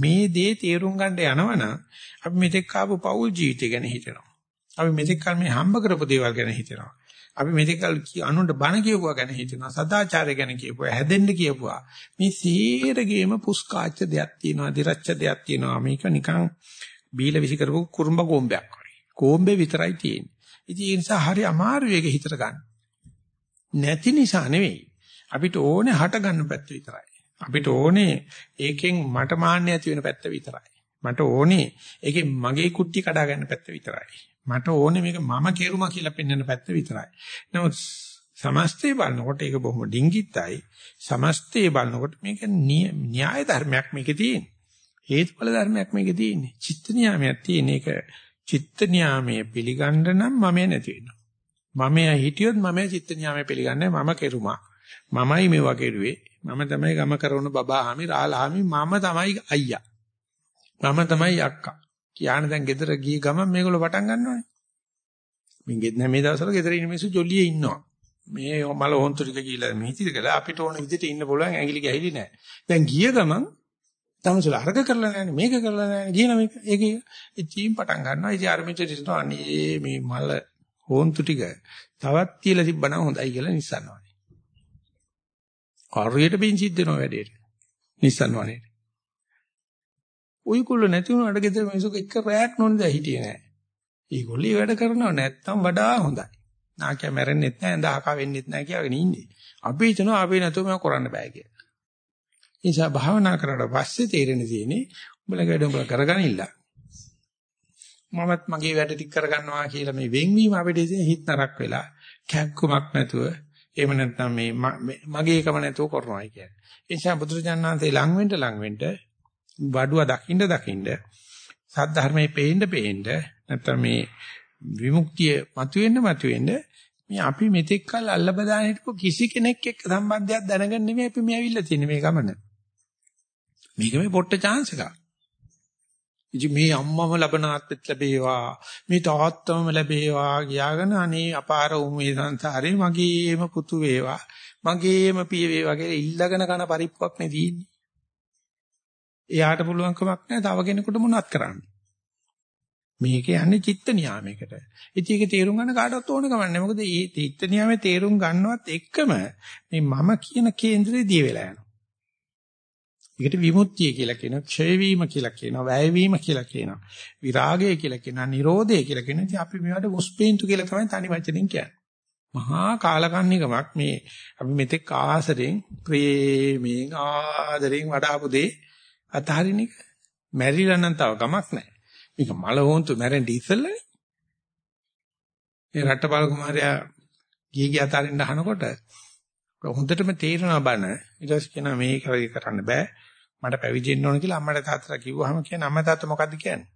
මේ දේ තේරුම් ගන්න යනවනම් අපි මෙතෙක් ආපු පෞල් ජීවිතය ගැන හිතනවා. අපි මෙතෙක් කල මේ හම්බ කරපු දේවල් ගැන හිතනවා. අපි මෙතෙක් කල අනුන්ට බණ කියපුවා ගැන හිතනවා. සදාචාරය ගැන කියපුවා, හැදෙන්න කියපුවා. මේ සීරගේම පුස්කාච්ච දෙයක් තියෙනවා, දිරච්ච දෙයක් තියෙනවා. මේක නිකන් බීල විසි කරපු කුරුම්බ ගොම්බයක් වගේ. ගොම්බේ විතරයි තියෙන්නේ. ඉතින් ඒ නිසා හරි අමාරුයි ඒක හිතට ගන්න. නැති නිසා නෙවෙයි. අපිට ඕනේ හට ගන්න පැත්ත විතරයි. අපිට ඕනේ ඒකෙන් මට මාන්න ඇති වෙන පැත්ත විතරයි. මට ඕනේ ඒකෙන් මගේ කුට්ටි කඩා ගන්න පැත්ත විතරයි. මට ඕනේ මේක මම කෙරුමා කියලා පෙන්වන්න පැත්ත විතරයි. නමුත් සමස්තය බලනකොට ඒක බොහොම ඩිංගිත්තයි. සමස්තය බලනකොට මේක න්‍යාය ධර්මයක් මේකේ තියෙන්නේ. හේතුඵල ධර්මයක් මේකේ තියෙන්නේ. චිත්ත නියාමයක් තියෙන එක චිත්ත නියාමයේ පිළිගන්න නම් මම නැති වෙනවා. මම හිටියොත් මම චිත්ත නියාමයේ පිළිගන්නේ මම කෙරුමා. මමයි මේවා කෙරුවේ. මම තමයි ගම කරන බබාහාමි රාලහාමි මම තමයි අයියා. මම තමයි අක්කා. කියාන දැන් ගෙදර ගිය ගමන් මේගොල්ලෝ පටන් ගන්නවානේ. මින් ගෙදර මේ දවස්වල ගෙදර ඉන්න මිනිස්සු ජොලියේ ඉන්නවා. මේ මල හොන්තු ටික කියලා මිහිතිද කියලා අපිට ඕන විදිහට ඉන්න පුළුවන් ඇඟිලි ගැහිලි නැහැ. දැන් ගිය ගමන් තමසල අර්ග කරලා නැහැ මේක කරලා නැහැ කියන මේක ඒක ඉතින් පටන් ගන්නවා. ඉතින් අර මිනිස්සු හිතනවා අනේ මේ මල හොන්තු ටික තවත් තියලා තිබ්බනම් හොඳයි කියලා නිස්සන්නවා. හරියට බින් සිද්ධ වෙනවා වැඩේට. නිස්සන්වනේ. ඔයගොල්ලෝ නැති වුණාට ගෙදර මිනිස්සුක එක රැයක් නොනිද හිටියේ නෑ. ඒගොල්ලෝ වැඩ කරනව නැත්තම් වඩා හොඳයි. නාකිය මැරෙන්නෙත් නෑ, දහක වෙන්නෙත් නෑ කියලාගෙන ඉන්නේ. අපි හිතනවා අපි නැතුව මේක කරන්න බෑ කියලා. ඒ නිසා භාවනා කරලා පස්සේ තේරෙන තියෙන්නේ උඹලගේ වැඩ උඹලා කරගනින්න. මමත් මගේ වැඩ ටික කරගන්නවා කියලා මේ වෙන්වීම අපිට ඉතින් හිත නරක් වෙලා කැක්කුමක් නැතුව එහෙම නැත්නම් මේ මගේ එකම නැතුව කරනවායි කියන්නේ. ඒ නිසා බුදුරජාණන් වහන්සේ ලඟ වෙන්න ලඟ වෙන්න වඩුව දකින්න දකින්න සද්ධර්මයේ පේන්න පේන්න නැත්නම් මේ විමුක්තිය මතුවෙන්න මතුවෙන්න මේ අපි මෙතෙක් කල් අල්ලබදාන හිටපු කිසි කෙනෙක් එක්ක සම්බන්ධයක් දැනගන්න නෙමෙයි අපි මේ ඇවිල්ලා තියෙන්නේ මේ ගමන. මේක මේ පොට්ට chance එකක්. ඉතින් මේ අම්මම ලබන ආත්මෙත් ලැබේවා මේ තාත්තම ලැබේවා කියාගෙන අනේ අපාර උමේ සංසාරේ මගේම පුතු වේවා මගේම පිය වේවා කියලා ඉල්ලගෙන කන පරිප්පුවක් නේ තියෙන්නේ. එයාට පුළුවන් කමක් නැහැ තව කෙනෙකුට මොනවත් කරන්න. මේක යන්නේ චිත්ත නියාමයකට. ඉතින් ඒක තේරුම් ගන්න කාටවත් ඕන කමක් නැහැ. මොකද මේ චිත්ත නියාමයේ තේරුම් ගන්නවත් එක්කම මේ මම කියන කේන්දරේ දිය වෙලා යනවා. ඒකට විමුක්තිය කියලා කියනවා, ක්ෂය වීම කියලා කියනවා, වැය වීම කියලා කියනවා, විරාගය කියලා කියනවා, නිරෝධය කියලා කියනවා. ඉතින් අපි මේවට මුස්පේන්තු කියලා තමයි තනි වචනෙන් කියන්නේ. මහා කාලකන්නිකමක් මේ අපි මෙතෙක් ආසරෙන් ප්‍රේමයෙන් ආදරෙන් වඩාපු දේ අතහරින එක. මැරිලා නම් තව ගමක් නැහැ. මේක මල හොන්තු මැරෙන්න ඉස්සෙල්ලානේ. මේ රට්ටපාල කුමාරයා ගිහි ගිය අතරින් අහනකොට හොඳටම තේරෙනවා බන. ඊට පස්සේ කියනවා මේක කරන්න බෑ. මට පැවිදෙන්න ඕන කියලා අම්මට තාත්තට කිව්වහම කියන අම්මා තාත්තා මොකද්ද කියන්නේ?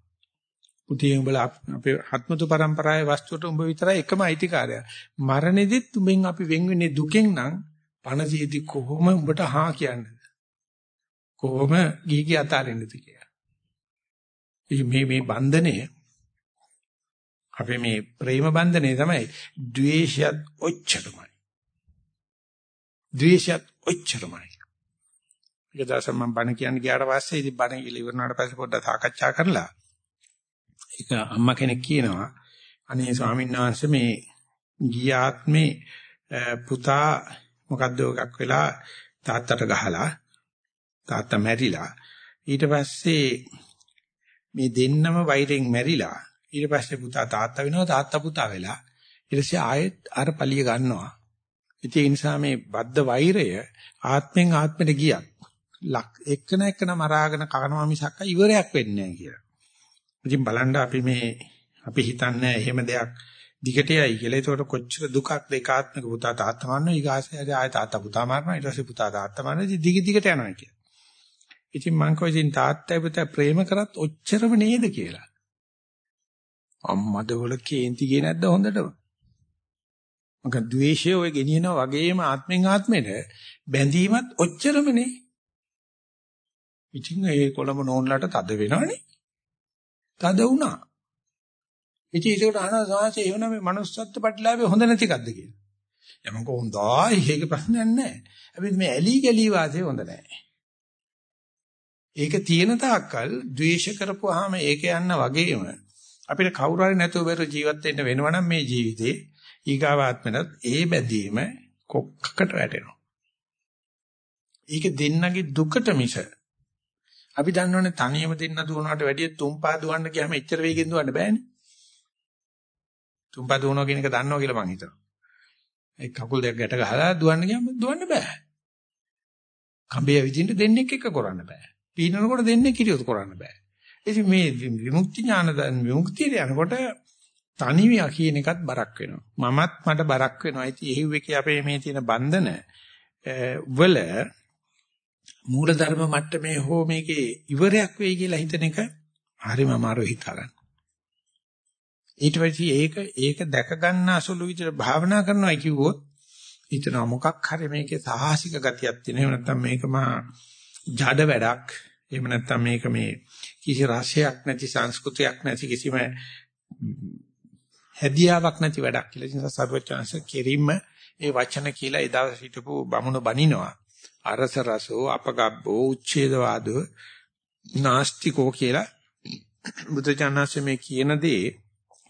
පුතේ උඹලා අපේ ආත්මතු පරම්පරාවේ වස්තුවට උඹ විතරයි එකම අයිතිකාරයා. මරණෙදිත් උඹෙන් අපි වෙන් වෙන්නේ දුකෙන් නම් පණසීදී කොහොම උඹට හා කියන්නේ? කොහොම ගිහි ගිය අතරින්ද කියලා. මේ මේ බන්ධනය අපේ මේ ප්‍රේම බන්ධනය තමයි ද්වේෂයත් ඔච්චරමයි. ද්වේෂයත් ඔච්චරමයි. ඒක දැස මම බණ කියන්න ගියාට පස්සේ ඉතින් බණ කියලා ඉවරනාට පස්සේ පොඩ්ඩක් සාකච්ඡා කරලා ඒක අම්මා කෙනෙක් කියනවා අනේ ස්වාමීන් වහන්සේ මේ ගිය ආත්මේ පුතා මොකද්ද එකක් වෙලා තාත්තට ගහලා තාත්තා මැරිලා ඊට පස්සේ මේ දෙන්නම වෛරෙන් මැරිලා ඊට පස්සේ පුතා තාත්තා වෙනවා තාත්තා පුතා වෙලා. ඊට පස්සේ ආයෙත් අර පලිය ගන්නවා. ඉතින් ඒ නිසා මේ බද්ධ වෛරය ආත්මෙන් ආත්මෙට ගියත් ලක් එක්කන එක්කන මරාගෙන කනවා මිසක් ඉවරයක් වෙන්නේ නැහැ කියලා. ඉතින් බලන්න අපි මේ අපි හිතන්නේ එහෙම දෙයක් දිගටයයි කියලා. ඒකට කොච්චර දුකක් දෙකාත්මක පුතා තාත්තා මරනවා ඊගාසේ ආය තාත්තා පුතා මරනවා ඊට පස්සේ පුතා තාත්තා මරනවා ඉතින් දිග දිගට යනවා කියලා. ඉතින් මං කෝ ඉතින් තාත්තා පුතා ප්‍රේම කරත් ඔච්චරම නේද කියලා. අම්මද වල කේන්ති ගියේ නැද්ද හොඳටම? මක ද්වේෂය ඔය ගෙනියනවා වගේම ආත්මෙන් ආත්මෙට බැඳීමත් ඔච්චරමනේ. ඉතින් ඒ කොළඹ නෝන්ලට තද වෙනවනේ. තද වුණා. ඉතින් ඒකට අහන සාංශය එහෙම මේ manussත්ත්ව ප්‍රතිලාභය හොඳ නැතිකක්ද කියලා. යමක හොඳයි ඒක ප්‍රශ්නයක් නැහැ. හැබැයි මේ ඇලි ගලි වාසේ හොඳ නැහැ. ඒක තියෙන තාක්කල් ද්වේෂ කරපුවාම ඒක යන්න වගේම අපිට කවුරු හරි නැතුව බැර ජීවත් වෙන්න වෙනවනම් මේ ජීවිතේ ඊගාවාත්මනත් ඒ බැදීම කොක්කකට වැටෙනවා. ඒක දෙන්නගේ දුකට මිස අපි දන්නවනේ තනියම දෙන්න දුවනකට වැඩිය තුම්පා දුවන්න ගියාම එච්චර වේගෙන් දුවන්න බෑනේ. තුම්පා දුවනවා කියන එක දන්නවා කියලා මං හිතනවා. ඒ කකුල් දෙක ගැට ගහලා දුවන්න ගියාම දුවන්න බෑ. කඹේ විදිහට දෙන්නෙක් එක කරන්න බෑ. පීනනකොට දෙන්නෙක් කිරියොත් කරන්න බෑ. ඉතින් මේ විමුක්ති ඥාන විමුක්තියට යනකොට තනිවිය කියන එකත් බරක් වෙනවා. මමත් මට බරක් වෙනවා. ඉතින් එහිව එකේ අපේ මේ තියෙන බන්ධන වල මූලධර්ම මට්ටමේ හෝ මේකේ ඉවරයක් වෙයි කියලා හිතන එක හරිම අමාරු හිතා ගන්න. ඊට පස්සේ ඒක ඒක දැක ගන්න අසලු විදිහට භාවනා කරනවා කිව්වොත් හිතනවා මොකක් හරි මේකේ සාහසික ගතියක් තියෙන. එහෙම නැත්නම් මේක මා ජඩ වැඩක්. එහෙම නැත්නම් මේක මේ කිසි රසයක් නැති සංස්කෘතියක් නැති කිසිම හැදියාවක් නැති වැඩක් කියලා. ඒ නිසා සර්වචාන්ස කෙරින්ම ඒ වචන කියලා එදා හිටපු බමුණ බනිනවා. අරස රසෝ අපගබ්බෝ උච්ඡේදවාදෝ නාස්තිකෝ කියලා බුදුචානන්සේ මේ කියන දේ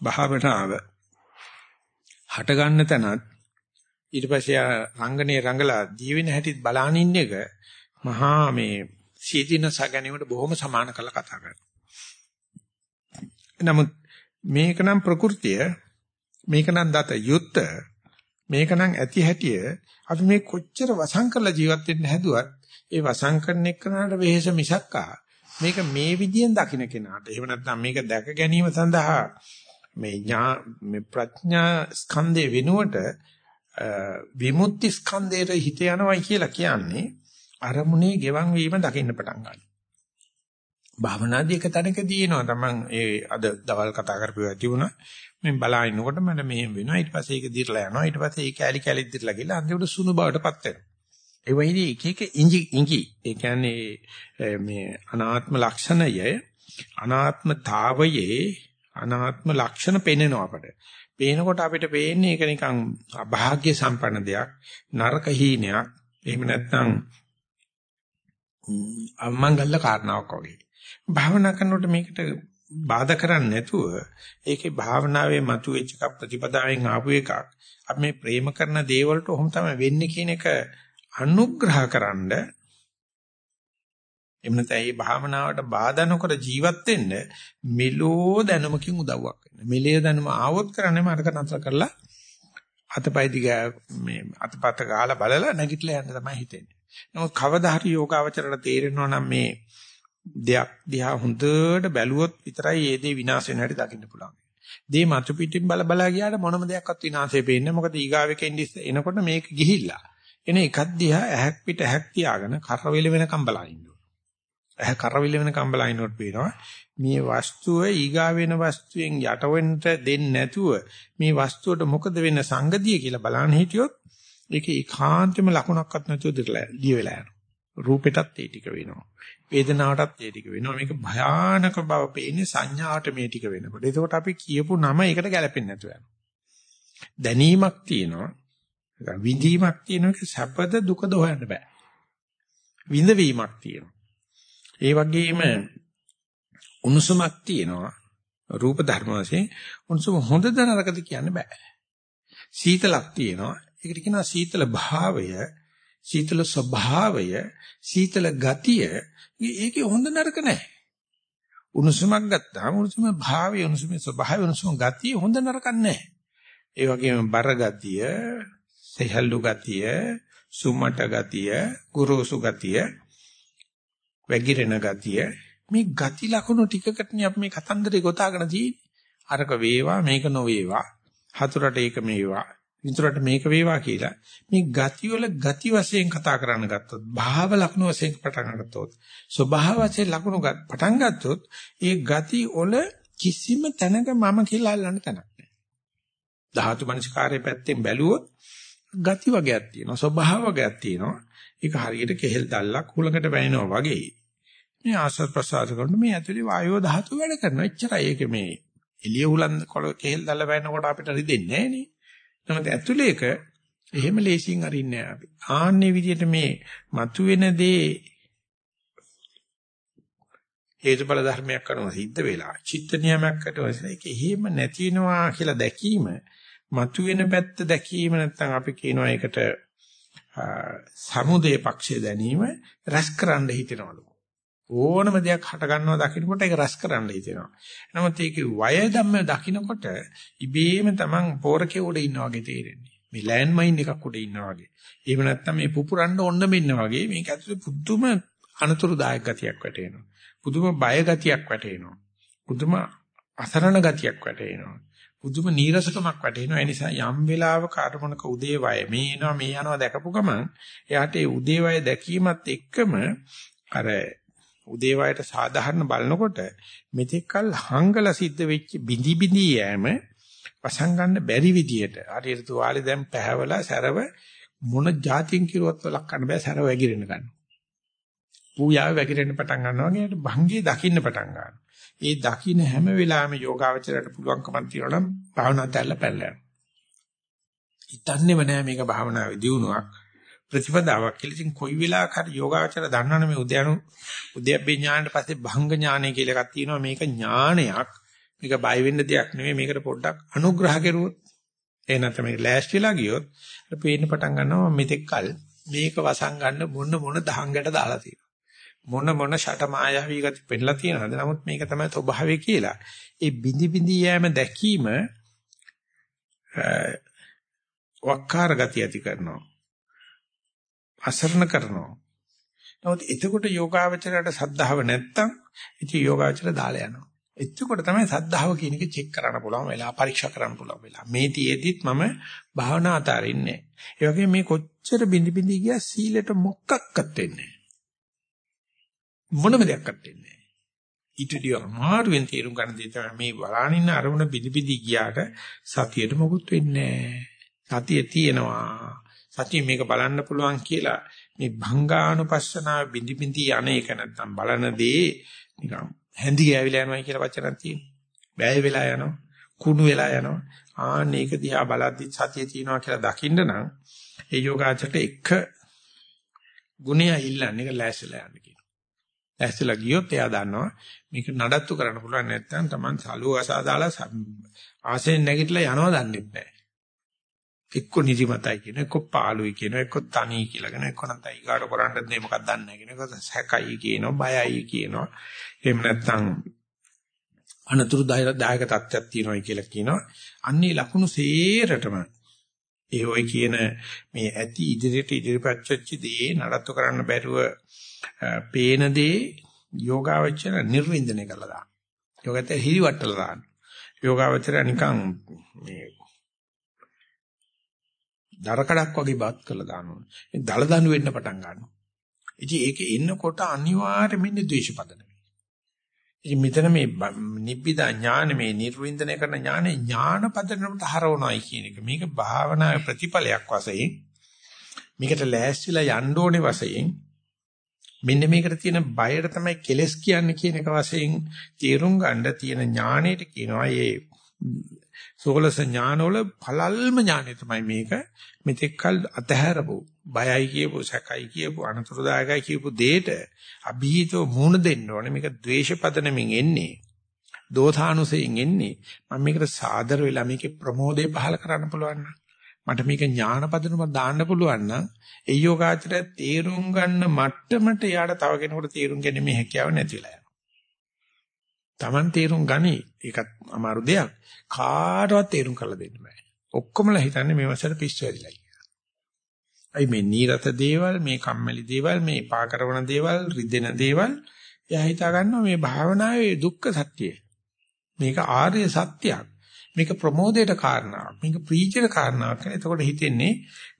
භාවනාව හට ගන්න තැනත් ඊට පස්සේ රංගනේ රංගලා දීවෙන හැටිත් බලාන ඉන්න එක මහා මේ සීදීනස ගැනීමට බොහොම සමාන කළ කතා කරනවා. නමුත් මේක නම් ප්‍රകൃතිය මේක නම් දත යුත්ත මේක නම් ඇති හැටිය අපි මේ කොච්චර වසං කරලා ජීවත් වෙන්න හැදුවත් ඒ වසං කරන එක්කනට වෙහෙස මිසක්කා මේක මේ විදියෙන් දකින්න කෙනාට එහෙම නැත්නම් මේක දැක ගැනීම සඳහා මේ ඥා මේ ප්‍රඥා ස්කන්ධේ වෙනුවට විමුක්ති ස්කන්ධයට හිත යනවා කියලා කියන්නේ අරමුණේ ගෙවන් වීම දකින්න පටන් ගන්නවා. භාවනාදී එක තැනකදී එනවා තමන් ඒ අද දවල් කතා කරපුවා තිබුණා මම බලාගෙනකොට මට මෙහෙම වෙනවා. ඊට පස්සේ ඒක දිර්ලා යනවා. ඊට පස්සේ ඒ කැලි කැලි දිර්ලා ගිහලා අන්තිමට සුණු බවටපත් වෙනවා. ඒ වයිදී එක එක ඉංගි ඉංගි ඒ කියන්නේ මේ අනාත්ම ලක්ෂණය අනාත්මතාවයේ අනාත්ම ලක්ෂණ පෙන්වනවා අපට. පේනකොට අපිට පේන්නේ ඒක නිකන් අභාග්‍ය සම්පන්න දෙයක් නරක හීනයක්. එහෙම නැත්නම් අමංගල්ල කාරණාවක් වගේ. භාවනා කරනකොට මේකට බාධා කරන්නේ නැතුව ඒකේ භාවනාවේ මතුවෙච්ච එක ප්‍රතිපදාවෙන් ආපු එකක් අපි මේ ප්‍රේම කරන දේවල්ට ඔහොම තමයි වෙන්නේ කියන එක අනුග්‍රහකරනද එහෙම නැත්නම් මේ භාවනාවට බාධා නොකර ජීවත් වෙන්න මෙලෝ දැනුමකින් උදව්වක් වෙන්න. මෙලේ දැනුම ආවොත් කරන්නේම අරක නතර කරලා අතපය දිග මේ අතපත ගහලා බලලා නැගිටලා යන්න තමයි හිතෙන්නේ. නමුත් කවදා හරි යෝගාවචරයට තේරෙනවා නම් මේ දෙයක් දිහා හොඳට බැලුවොත් විතරයි ඒ දේ විනාශ වෙන හැටි දකින්න පුළුවන්. දේ මතු පිටින් බල බලා ගියාට මොනම දෙයක්වත් විනාශය පේන්නේ මොකද ඊගාවෙකින් එනකොට මේක ගිහිල්ලා. එන එකක් දිහා ඇහක් පිට ඇහක් තියාගෙන කරවෙල වෙනකම් බලා ඉන්න ඕන. ඇහ කරවෙල වෙනකම් බලා ඉන්නකොට පේනවා මේ වස්තුව ඊගා වෙන වස්තුවෙන් යටවෙන්න දෙන්නේ නැතුව මේ වස්තුවට මොකද වෙන්න සංගතිය කියලා බලන්න හිටියොත් ඒකේ ඒකාන්තම ලකුණක්වත් නැතුව දිය වෙලා යනවා. රූපෙටත් ඒ ටික වෙනවා. වේදනාවටත් ඒ ටික වෙනවා. මේක භයානක බව පේන්නේ සංඥාවට මේ ටික වෙනකොට. ඒකෝට අපි කියපු නම ඒකට ගැලපෙන්නේ නැතුව යනවා. දැනීමක් තියෙනවා. විඳීමක් තියෙනවා. ඒක සැපද දුකද හොයන්න බෑ. විඳවීමක් තියෙනවා. ඒ වගේම උණුසුමක් තියෙනවා. රූප ධර්ම වශයෙන් උණුසුම හොඳද නරකද කියන්න බෑ. සීතලක් තියෙනවා. ඒකට කියනවා සීතල භාවය සීතල ස්වභාවය සීතල ගතිය ඒකේ හොඳ නරක නැහැ. උණුසුමක් ගත්තාම උණුසුම භාවය උණුසුමේ ස්වභාවය උණුසුම ගතිය හොඳ නරක නැහැ. ඒ වගේම බර ගතිය, සෙහල්ලු ගතිය, සුමට ගතිය, ගුරුසු ගතිය, වැగిරෙන ගතිය මේ ගති ලක්ෂණ ටිකකටනේ අපි මේ කතන්දරේ ගොතාගෙන තියෙන්නේ. අරක වේවා මේක නොවේවා. හතුරට ඒක මේවා. විතරට මේක වේවා කියලා. මේ ගති වල ගති වශයෙන් කතා කරන්න ගත්තොත් භාව ලක්ෂණ වශයෙන් පටන් ගත්තොත් ස්වභාව වශයෙන් ලක්ෂණ පටන් ගත්තොත් ඒ ගති වල කිසිම තැනක මම කියලා අල්ලන්න තැනක් නැහැ. ධාතු මනස්කාරයේ පැත්තෙන් බැලුවොත් ගති වගේක් තියෙනවා ස්වභාව වගේක් තියෙනවා. ඒක හරියට කෙහෙල් දැල්ලක් හුලකට වැයෙනවා වගේ. මේ ආස්වාද ප්‍රසආස කරන මේ ඇතුලේ වායෝ ධාතු වැඩ කරනවා. එච්චරයි. ඒක මේ එළිය හුලන් කොළ කෙහෙල් දැල්ල වැයෙනකොට අපිට රිදෙන්නේ නැහැ නේ. නමුත් ඇතුලේ එක එහෙම ලේසියෙන් අරින්නේ නැහැ අපි. ආන්නේ විදිහට මේ මතුවෙන දේ හේතුඵල ධර්මයක් කරනවා සිද්ධ වෙලා චිත්ත නියමයක් කරනවා ඒක එහෙම නැති වෙනවා කියලා දැකීම මතුවෙන පැත්ත දැකීම නැත්නම් අපි කියනවා ඒකට සමුදේ පක්ෂය දැනීම රැස් කරන්න හිතනවලු ඕනම දෙයක් හට ගන්නවා දකින්නකොට ඒක රස කරන්න හිතෙනවා. නමුත් ඒකේ වය ධම්ම දකින්නකොට ඉබේම Taman පෝරකේ උඩ ඉන්නා වගේ තේරෙන්නේ. මේ ලෑන්ඩ් මයින් එකක් උඩ ඉන්නා වගේ. එහෙම නැත්නම් මේ පුපුරන්න ඕන්න මෙන්න වගේ මේක ඇතුලේ පුදුම අනතුරුදායක ගතියක් වැටෙනවා. පුදුම බය ගතියක් වැටෙනවා. පුදුම අසරණ ගතියක් වැටෙනවා. පුදුම නීරසකමක් වැටෙනවා. ඒ නිසා යම් වෙලාවක අරමුණක උදේ වය මේ එනවා මේ යනවා දැකපු ගමන් එයාට ඒ උදේ වය දැකීමත් එක්කම අර උදේ වයට සාධාරණ බලනකොට මෙතෙක්කල් හංගල සිද්ධ වෙච්ච බිඳි බිඳි යෑම වසන් ගන්න බැරි විදියට හරියට තුවාලේ දැන් පැහැවලා සැරව මොන જાතියෙන් කිරුවත් වලක් කරන්න බෑ සැරව වැగిරෙන ගන්න. පූජාව වැగిරෙන්න පටන් ගන්නවා කියන්නේ භංගයේ දකින්න පටන් ගන්නවා. ඒ දකින්න හැම වෙලාවෙම යෝගාවචරයට පුළුවන්කමක් තියනවා නම් භාවනා දැල්ල පැල්ලන. හිතන්නේම නෑ මේක භාවනාවේ දියුණුවක්. ප්‍රතිපදාවක් කියලා. ඉතින් කොයි වෙලාවක හරි යෝගාචර දන්නවනේ මේ උද්‍යනු උද්‍යප්පේ ඥානෙට පස්සේ භංග ඥානය කියලා එකක් තියෙනවා. මේක ඥානයක්. මේක බය වෙන්න දෙයක් නෙමෙයි. මේකට පොඩ්ඩක් අනුග්‍රහ කෙරුවොත් එහෙ නැත්නම් මේක ලෑස්තිලා ගියොත් අපිට පේන්න පටන් ගන්නවා මෙතෙක් කල මේක වසන් ගන්න මොන මොන දහංගට දාලා තියෙනවා. මොන මොන ෂට මායාවී ගති පෙන්නලා තියෙනවද? නමුත් මේක තමයි ස්වභාවය කියලා. ඒ බිඳි බිඳි යෑම දැකීම වක්කාර ගතිය ඇති කරනවා. අසරණ කරනවා. නමුත් එතකොට යෝගාවචරයට සද්ධාව නැත්තම් ඉතින් යෝගාවචර දාලා යනවා. එතකොට තමයි සද්ධාව කියන එක චෙක් කරන්න පුළුවන් වෙලා පරීක්ෂා කරන්න පුළුවන් වෙලා. මේ තියේදිත් මම භාවනා අතාරින්නේ. ඒ වගේ මේ කොච්චර බිඳි බිඳි ගියා සීලෙට මොකක්වත් වෙන්නේ මොනම දෙයක්වත් වෙන්නේ ඊටදී අමාරුවෙන් තේරුම් ගන්න දේ තමයි මේ බලානින්න අරමුණ බිදි බිදි ගියාට සතියට මොකුත් වෙන්නේ නැහැ. සතිය තියෙනවා. සතිය මේක බලන්න පුළුවන් කියලා මේ භංගානුපස්සනාව බිඳි බිඳි යන එක නැත්තම් බලන දේ නිකන් හැඳි ගෑවිලා යනවා කියලා වචනක් තියෙනවා. බෑය වෙලා යනවා. කුණු වෙලා යනවා. ආන්න ඒක දිහා බලද්දි සතිය තියෙනවා කියලා දකින්න නම් ඒ යෝගාචරයට එක ගුණය ඉල්ලන්නේ ඒක ලෑස්තිලා යන්න කියනවා. ලෑස්තිලා ගියොත් එයා දන්නවා මේක නඩත්තු කරන්න පුළුවන් නැත්නම් Taman සලුව අසා දාලා ආසෙන් නැගිටලා යනවා දන්නේ නැහැ. එක්ක නිදිමතයි කියන එක්ක පාළුයි කියන එක්ක තනි කියලාගෙන එක්ක නැත්නම් ඊගාට කරන්නත් නේ මොකක්ද දන්නේ නැහැ කියන එක සැකයි කියනවා බයයි කියනවා එහෙම නැත්නම් අනතුරුදායක තත්ත්වයක් තියෙනවා කියලා කියනවා අන්නේ ලකුණු සේරටම ඒ ඔය කියන මේ ඇති ඉදිරියට ඉදිරිපත් වෙච්ච දේ නඩත්තු කරන්න බැරුව පේන දේ යෝගාවචර නිර්වින්දනය කරලා දාන. යෝගත හිරිවට්ටලා දාන. යෝගාවචර නිකන් මේ දරකඩක් වගේ බාත් කරලා දානවා. ඒ දල දනු වෙන්න පටන් ගන්නවා. ඉතින් ඒක එන්නකොට අනිවාර්යයෙන්ම ඉන්නේ ද්වේෂපදන. ඉතින් මෙතන මේ නිබ්බිදා ඥාන මේ නිර්වින්දනය කරන ඥානේ ඥාන පදනමට හරවනවායි කියන එක. මේක භාවනාවේ ප්‍රතිඵලයක් වශයෙන් මේකට ලෑස්තිලා යන්න ඕනේ වශයෙන් මෙන්න මේකට තියෙන බයර තමයි කෙලස් කියන්නේ කියන එක වශයෙන් තේරුම් ගන්න තියෙන ඥාණයට කියනවා මේ සෝලස ඥානවල පළල්ම ඥානය තමයි මේක. මෙතෙක්කල් අතහැරපු බයයි කියපු සැකයි කියපු අනතුරුදායකයි කියපු දෙයට අභීතව මුහුණ දෙන්න ඕනේ. මේක ද්වේෂපදනමින් එන්නේ. දෝධානුසයෙන් එන්නේ. මම මේකට සාදර වෙලා මේකේ ප්‍රමෝදය පහල කරන්න පුළුවන් මට මේක ඥානපදනම දාන්න පුළුවන් නම් ඒ යෝගාචරය තේරුම් ගන්න මට්ටමට යාට තව කෙනෙකුට තේරුම් ගැනීමේ හැකියාව නැතිලා යනවා. Taman තේරුම් ගනි ඒකත් අමාරු දෙයක්. කාටවත් තේරුම් කරලා දෙන්න බෑ. ඔක්කොමලා හිතන්නේ මේ වසර පිස්සු ඇදිලා කියලා. අයි මේ නීරත දේවල්, මේ කම්මැලි දේවල්, මේ පාකරවන දේවල්, රිදෙන දේවල් එයා හිතා ගන්නවා මේ භාවනාවේ දුක්ඛ සත්‍යය. මේක ආර්ය සත්‍යයක්. මේක ප්‍රමෝදයට කාරණාවක්. මේක ප්‍රීතියට කාරණාවක්. එතකොට හිතෙන්නේ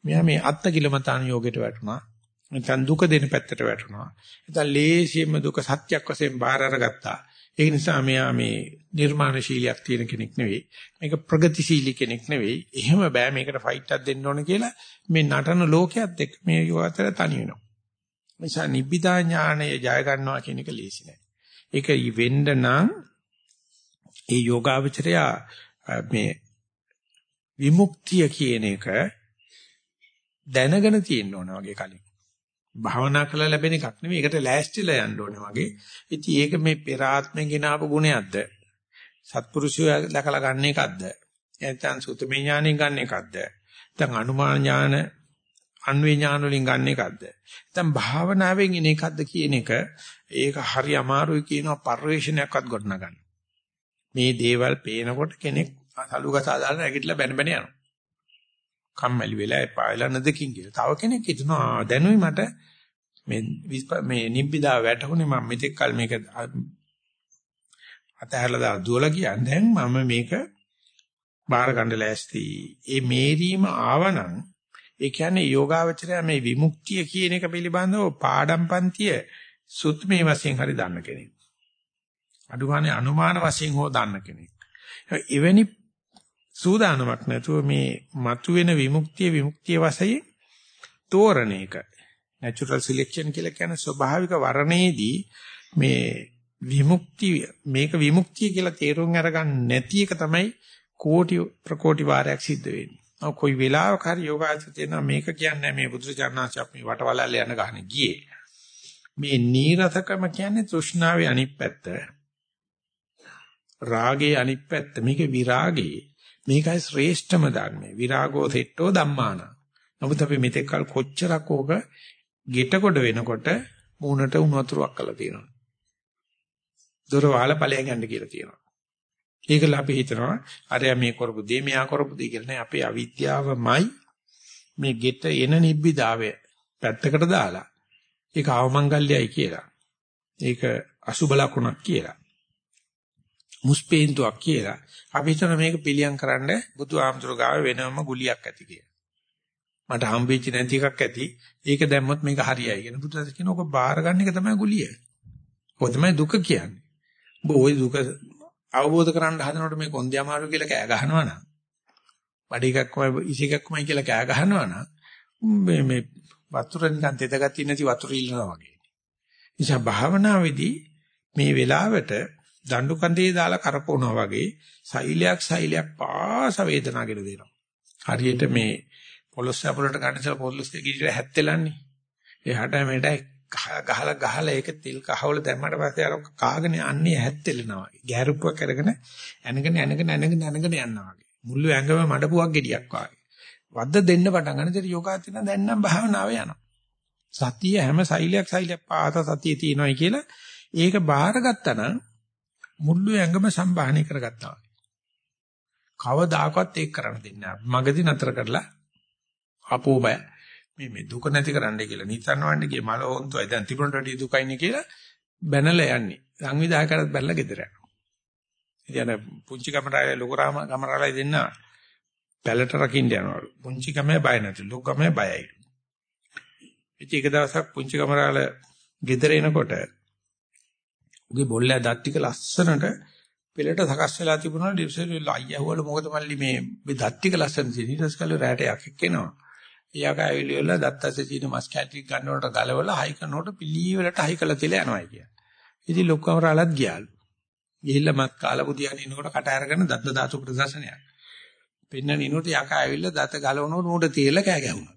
මෙයා මේ අත්ති කිලමතාන යෝගයට වැටුණා. නැත්නම් දුක දෙන පැත්තට වැටුණා. නැත්නම් ලේසියෙම දුක සත්‍යක් වශයෙන් බාර අරගත්තා. ඒ නිසා මෙයා මේ නිර්මාණශීලියක් තියෙන කෙනෙක් නෙවෙයි. මේක ප්‍රගතිශීලී කෙනෙක් නෙවෙයි. එහෙම බෑ මේකට ෆයිට් එකක් දෙන්න ඕන කියලා මේ නටන ලෝකයක් එක්ක මේ යෝගතර තනි වෙනවා. නිසා නිබ්බිදා ඥානය ජය ගන්නවා කියන එක ලේසි නෑ. ඒක වෙන්න නම් ඒ යෝගාවචරයා මේ විමුක්තිය කියන එක දැනගෙන තියෙන්න ඕන වගේ කලින්. භාවනා කරලා ලැබෙන එකක් නෙමෙයි. ඒකට ලෑස්තිලා යන්න ඕනේ වගේ. ඉතින් ඒක මේ පෙර ආත්මෙන් ගෙන ආපු ගුණයක්ද? සත්පුරුෂය දැකලා ගන්න එකක්ද? නැත්නම් සුතමේ ඥාණයෙන් ගන්න එකක්ද? නැත්නම් අනුමාන ඥාන, අන්වේ ඥාන වලින් ගන්න එකක්ද? නැත්නම් භාවනාවෙන් එන එකක්ද කියන එක ඒක හරි අමාරුයි කියනවා පරිශ්‍රණයක්වත් ගොඩනගන්න. මේ දේවල් පේනකොට කෙනෙක් සලුගසා දාලා නැගිටලා බැන බැන යනවා. කම්මැලි වෙලා එපා වෙලා නැදකින් කියලා. තව කෙනෙක් හිතනවා දැනුයි මට මේ මේ නිබ්බිදා වැටුනේ මම මෙතෙක් කල මේක අතහැරලා දාලා දුවලා කියන්නේ දැන් මම මේක බාර ගන්න ලෑස්ති. ඒ මේරීම ආවනම් ඒ කියන්නේ යෝගාවචරය මේ විමුක්තිය කියන එක පිළිබඳව පාඩම් පන්තිය සුත්මේ වශයෙන් හරි දන්න කෙනෙක්. අඩුගානේ අනුමාන වශයෙන් හෝ දන්න කෙනෙක්. එවැනි සූදානමක් නැතුව මේ මතුවෙන විමුක්තිය විමුක්තිය වශයෙන් තෝරණ එක. natural selection කියලා කියන ස්වභාවික වර්ණයේදී මේ විමුක්තිය මේක විමුක්තිය කියලා තේරුම් අරගන්න නැති එක තමයි කෝටි ප්‍රකෝටි වාරයක් සිද්ධ වෙන්නේ. ඔව් කොයි වෙලාවක හරි යෝගාචර තියෙනවා මේක කියන්නේ මේ බුදුචානන්සේ අපි වටවලල්ල යන ගහන ගියේ. මේ නීරසකම කියන්නේ තෘෂ්ණාවේ අනිත් පැත්ත. රාගේ අනිත් පැත්ත මේක විරාගේ මේකයි ශ්‍රේෂ්ඨම ධර්මය. විරාගෝ සෙට්ටෝ ධම්මාන. නමුත් අපි මෙතෙක් කල කොච්චරක් ඕක ගෙටකොට වෙනකොට මූණට උණු වතුරක් කළා තියෙනවා. දොර වහල ඵලයන් යන්න කියලා තියෙනවා. ඒකල අපි හිතනවා අරයා මේ කරපු දේ මෙයා කරපු දේ කියලා නෑ. අපේ අවිද්‍යාවමයි මේ ගෙට එන නිබ්බිදාවය පැත්තකට දාලා. ඒක අවමංගල්‍යයි කියලා. ඒක අසුබ ලකුණක් කියලා. මුස්පේන්තුවක් කියලා. අපි හිතන මේක පිළියම් කරන්න බුදු ආමතුරු ගාව වෙනම ගුලියක් ඇති කියලා. මට හම්බෙච්ච නැති එකක් ඇති. ඒක දැම්මොත් මේක හරියයි කියන බුදුසසුන කියන ඔක බාර ගන්න එක තමයි ගුලිය. ඔක තමයි දුක කියන්නේ. ඔබ ওই දුක අවබෝධ කරගන්න හදනකොට මේ කොන්දේ අමාරු කියලා කෑ ගහනවා නම් බඩ එකක්මයි ඉසි එකක්මයි කියලා කෑ ගහනවා නම් මේ මේ වතුර නිකන් තෙතගතිය නැති වතුර ඉල්ලනවා වගේ. නිසා භාවනාවේදී මේ වෙලාවට දඬු කඳේ දාලා කරපවනවා වගේ සෛලයක් සෛලයක් පාස වේදනාවගෙන දෙනවා. හරියට මේ පොලොස් අපලට ගන්න ඉස්සලා පොලොස් දෙකේ හැත්තෙලන්නේ. එහාට මෙහෙට ගහලා ගහලා ඒක තෙල් කහවල දැම්මට පස්සේ අර කාගෙන යන්නේ හැත්තෙලනවා. ගැරුප්පක් අරගෙන ඇනගෙන ඇනගෙන ඇනගෙන ඇනගෙන යනවා වගේ. මුළු ඇඟම මඩපුවක් ගෙඩියක් වගේ. වද්ද දෙන්න පටන් ගන්න. ඉතින් යෝගාචරණ දැන් නම් භාවනාව යනවා. සතිය හැම සෛලයක් සෛලයක් පාත සතිය තියෙනවායි කියලා ඒක බාරගත්තා නම් මුළු ඇඟම සම්බාහනය කරගත්තා වගේ. කවදාකවත් ඒක කරන්න දෙන්නේ නැහැ. මගදී නතර කරලා අපෝ බය මේ මේ දුක නැති කරන්න කියලා නිතරවන්නේ කිය මල හොන්තොයි දැන් තිබුණට වැඩි දුකයිනේ කියලා බැනලා යන්නේ. සංවිධායකරත් බැලලා ගෙදර යනවා. ඉතින් පුංචි කමරාලේ ලොකු රාම කමරාලේ දෙන්න පැලට රකින්න යනවලු. පුංචි කමේ බය නැති ලොකු කමේ බයයි. ඉතින් එක දවසක් පුංචි කමරාල ගෙදර එනකොට උගේ බොල්ලෑ දත් ටික ලස්සනට පෙළට සකස් වෙලා තිබුණා ඩිප්සෙල් අයියවල මොකද මල්ලි මේ මේ දත් ටික ලස්සන තියෙන ඊට පස්සේ කල්ල රැට යකෙක් එනවා. එයාග ඇවිල්ලි වල දත්තස්සේ තියෙන මස් කැටි ගන්නවට ගලවලා හයි කරනකොට පිළිවෙලට හයි කළා තියලා යනවා කිය. ඉතින් ලොක්කම රාලත් ගියාලු. ගිහිල්ලා මත් කාලා බුදියාගෙන ඉනකොට කට අරගෙන දත්ත ධාතු ප්‍රදර්ශනයක්. පෙන්න නිනුට යකා ඇවිල්ලා දත ගලවනකොට මූඩ තියලා කෑ ගැහුණා.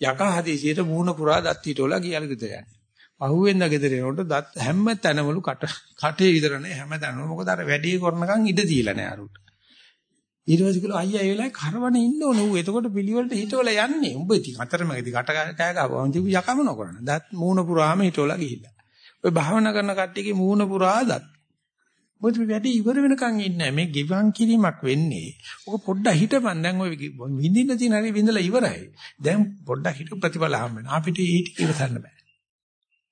යකා හදිසියට මූණ පුරා දත් හිටවලා ගියලු ගෙදර යන්නේ. පහුවෙන්ද ගෙදර එනකොට දත් හැම තැනමලු කට කටේ විතර නේ හැම තැනම මොකද අර වැඩි කරනකන් ඉඩ දීලා නෑ අරුට. ඊට පස්සේ කිව්වා අයියා ඒ වෙලාවේ කරවනේ ඉන්න ඕන ඌ එතකොට පිළිවෙලට හිටවල යන්නේ. උඹ ඉතින් අතරමැදි කට කෑ ගහපුවා. උන් කිව්ව යකම නොකරන. දත් මූණ පුරාම හිටවලා ගිහිල්ලා. ඔය භාවනා කරන කට්ටියගේ මූණ පුරා දත්. මොකද වැඩි ඉවර වෙනකන් ඉන්නේ මේ ගිවන් කිරීමක් වෙන්නේ. ඔක පොඩ්ඩක් හිටපන් දැන් ඔය විඳින්න තියෙන හරි විඳලා ඉවරයි. දැන් පොඩ්ඩක් හිටු ප්‍රතිඵල හම්බ වෙනවා. අපිට ඊට ඉවසන්න බෑ.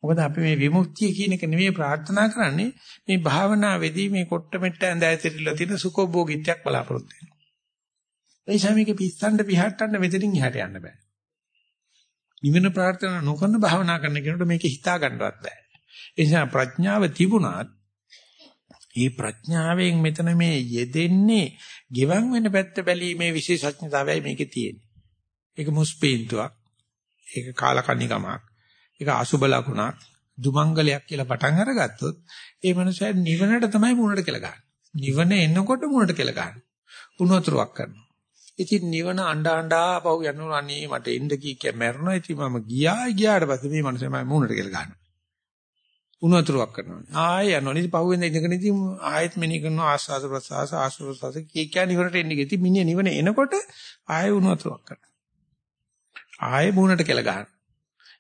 මොකද අපි මේ විමුක්තිය කියන එක නෙමෙයි ප්‍රාර්ථනා කරන්නේ මේ භාවනාවේදී මේ කොට්ට මෙට්ට ඇඳ ඇතිරිලා තියෙන සුඛෝභෝගීත්වයක් බලාපොරොත්තු වෙනවා. ඒ සමීක පිස්සන්න පිහට්ටන්න මෙතනින් එහාට යන්න බෑ. නිවන ප්‍රාර්ථනා නොකරන භාවනා කරන කෙනෙකුට මේක හිතා ගන්නවත් බෑ. ඒ නිසා ප්‍රඥාව තිබුණත් මේ ප්‍රඥාවෙන් මෙතන මේ යෙදෙන්නේ ගිවන් වෙන පැත්ත බැලීමේ විශේෂඥතාවයයි මේකේ තියෙන්නේ. ඒක මුස්පීන්තුවක්. ඒක කාලකන්නිකමක්. ඒක අසුබ ලකුණක්. දුමංගලයක් කියලා පටන් අරගත්තොත් ඒ මනුස්සයා නිවනට තමයි මුණට කියලා ගන්න. නිවන එනකොට මුණට කියලා ගන්න. උණුතුරක් කරනවා. ඉතින් නිවන අඬ අඬා පහු යනවා අනේ මට එන්න කී කිය මැරෙනවා. ඉතින් මම ගියා ගියාට පස්සේ මේ මනුස්සයා මම මුණට කියලා ගන්නවා. උණුතුරක් කරනවා. ආයෙ යනවා. ඉතින් පහුවෙන්ද ඉඳගෙන ඉතින් ආයෙත් මෙනි කරනවා ආස්වාද ප්‍රසආස ආස්වාද ප්‍රසආස කී කිය නිවනට එන්න ගිහින් මිනිහ නිවන එනකොට ආයෙ උණුතුරක් කරනවා. ආයෙ මුණට කියලා ගන්නවා.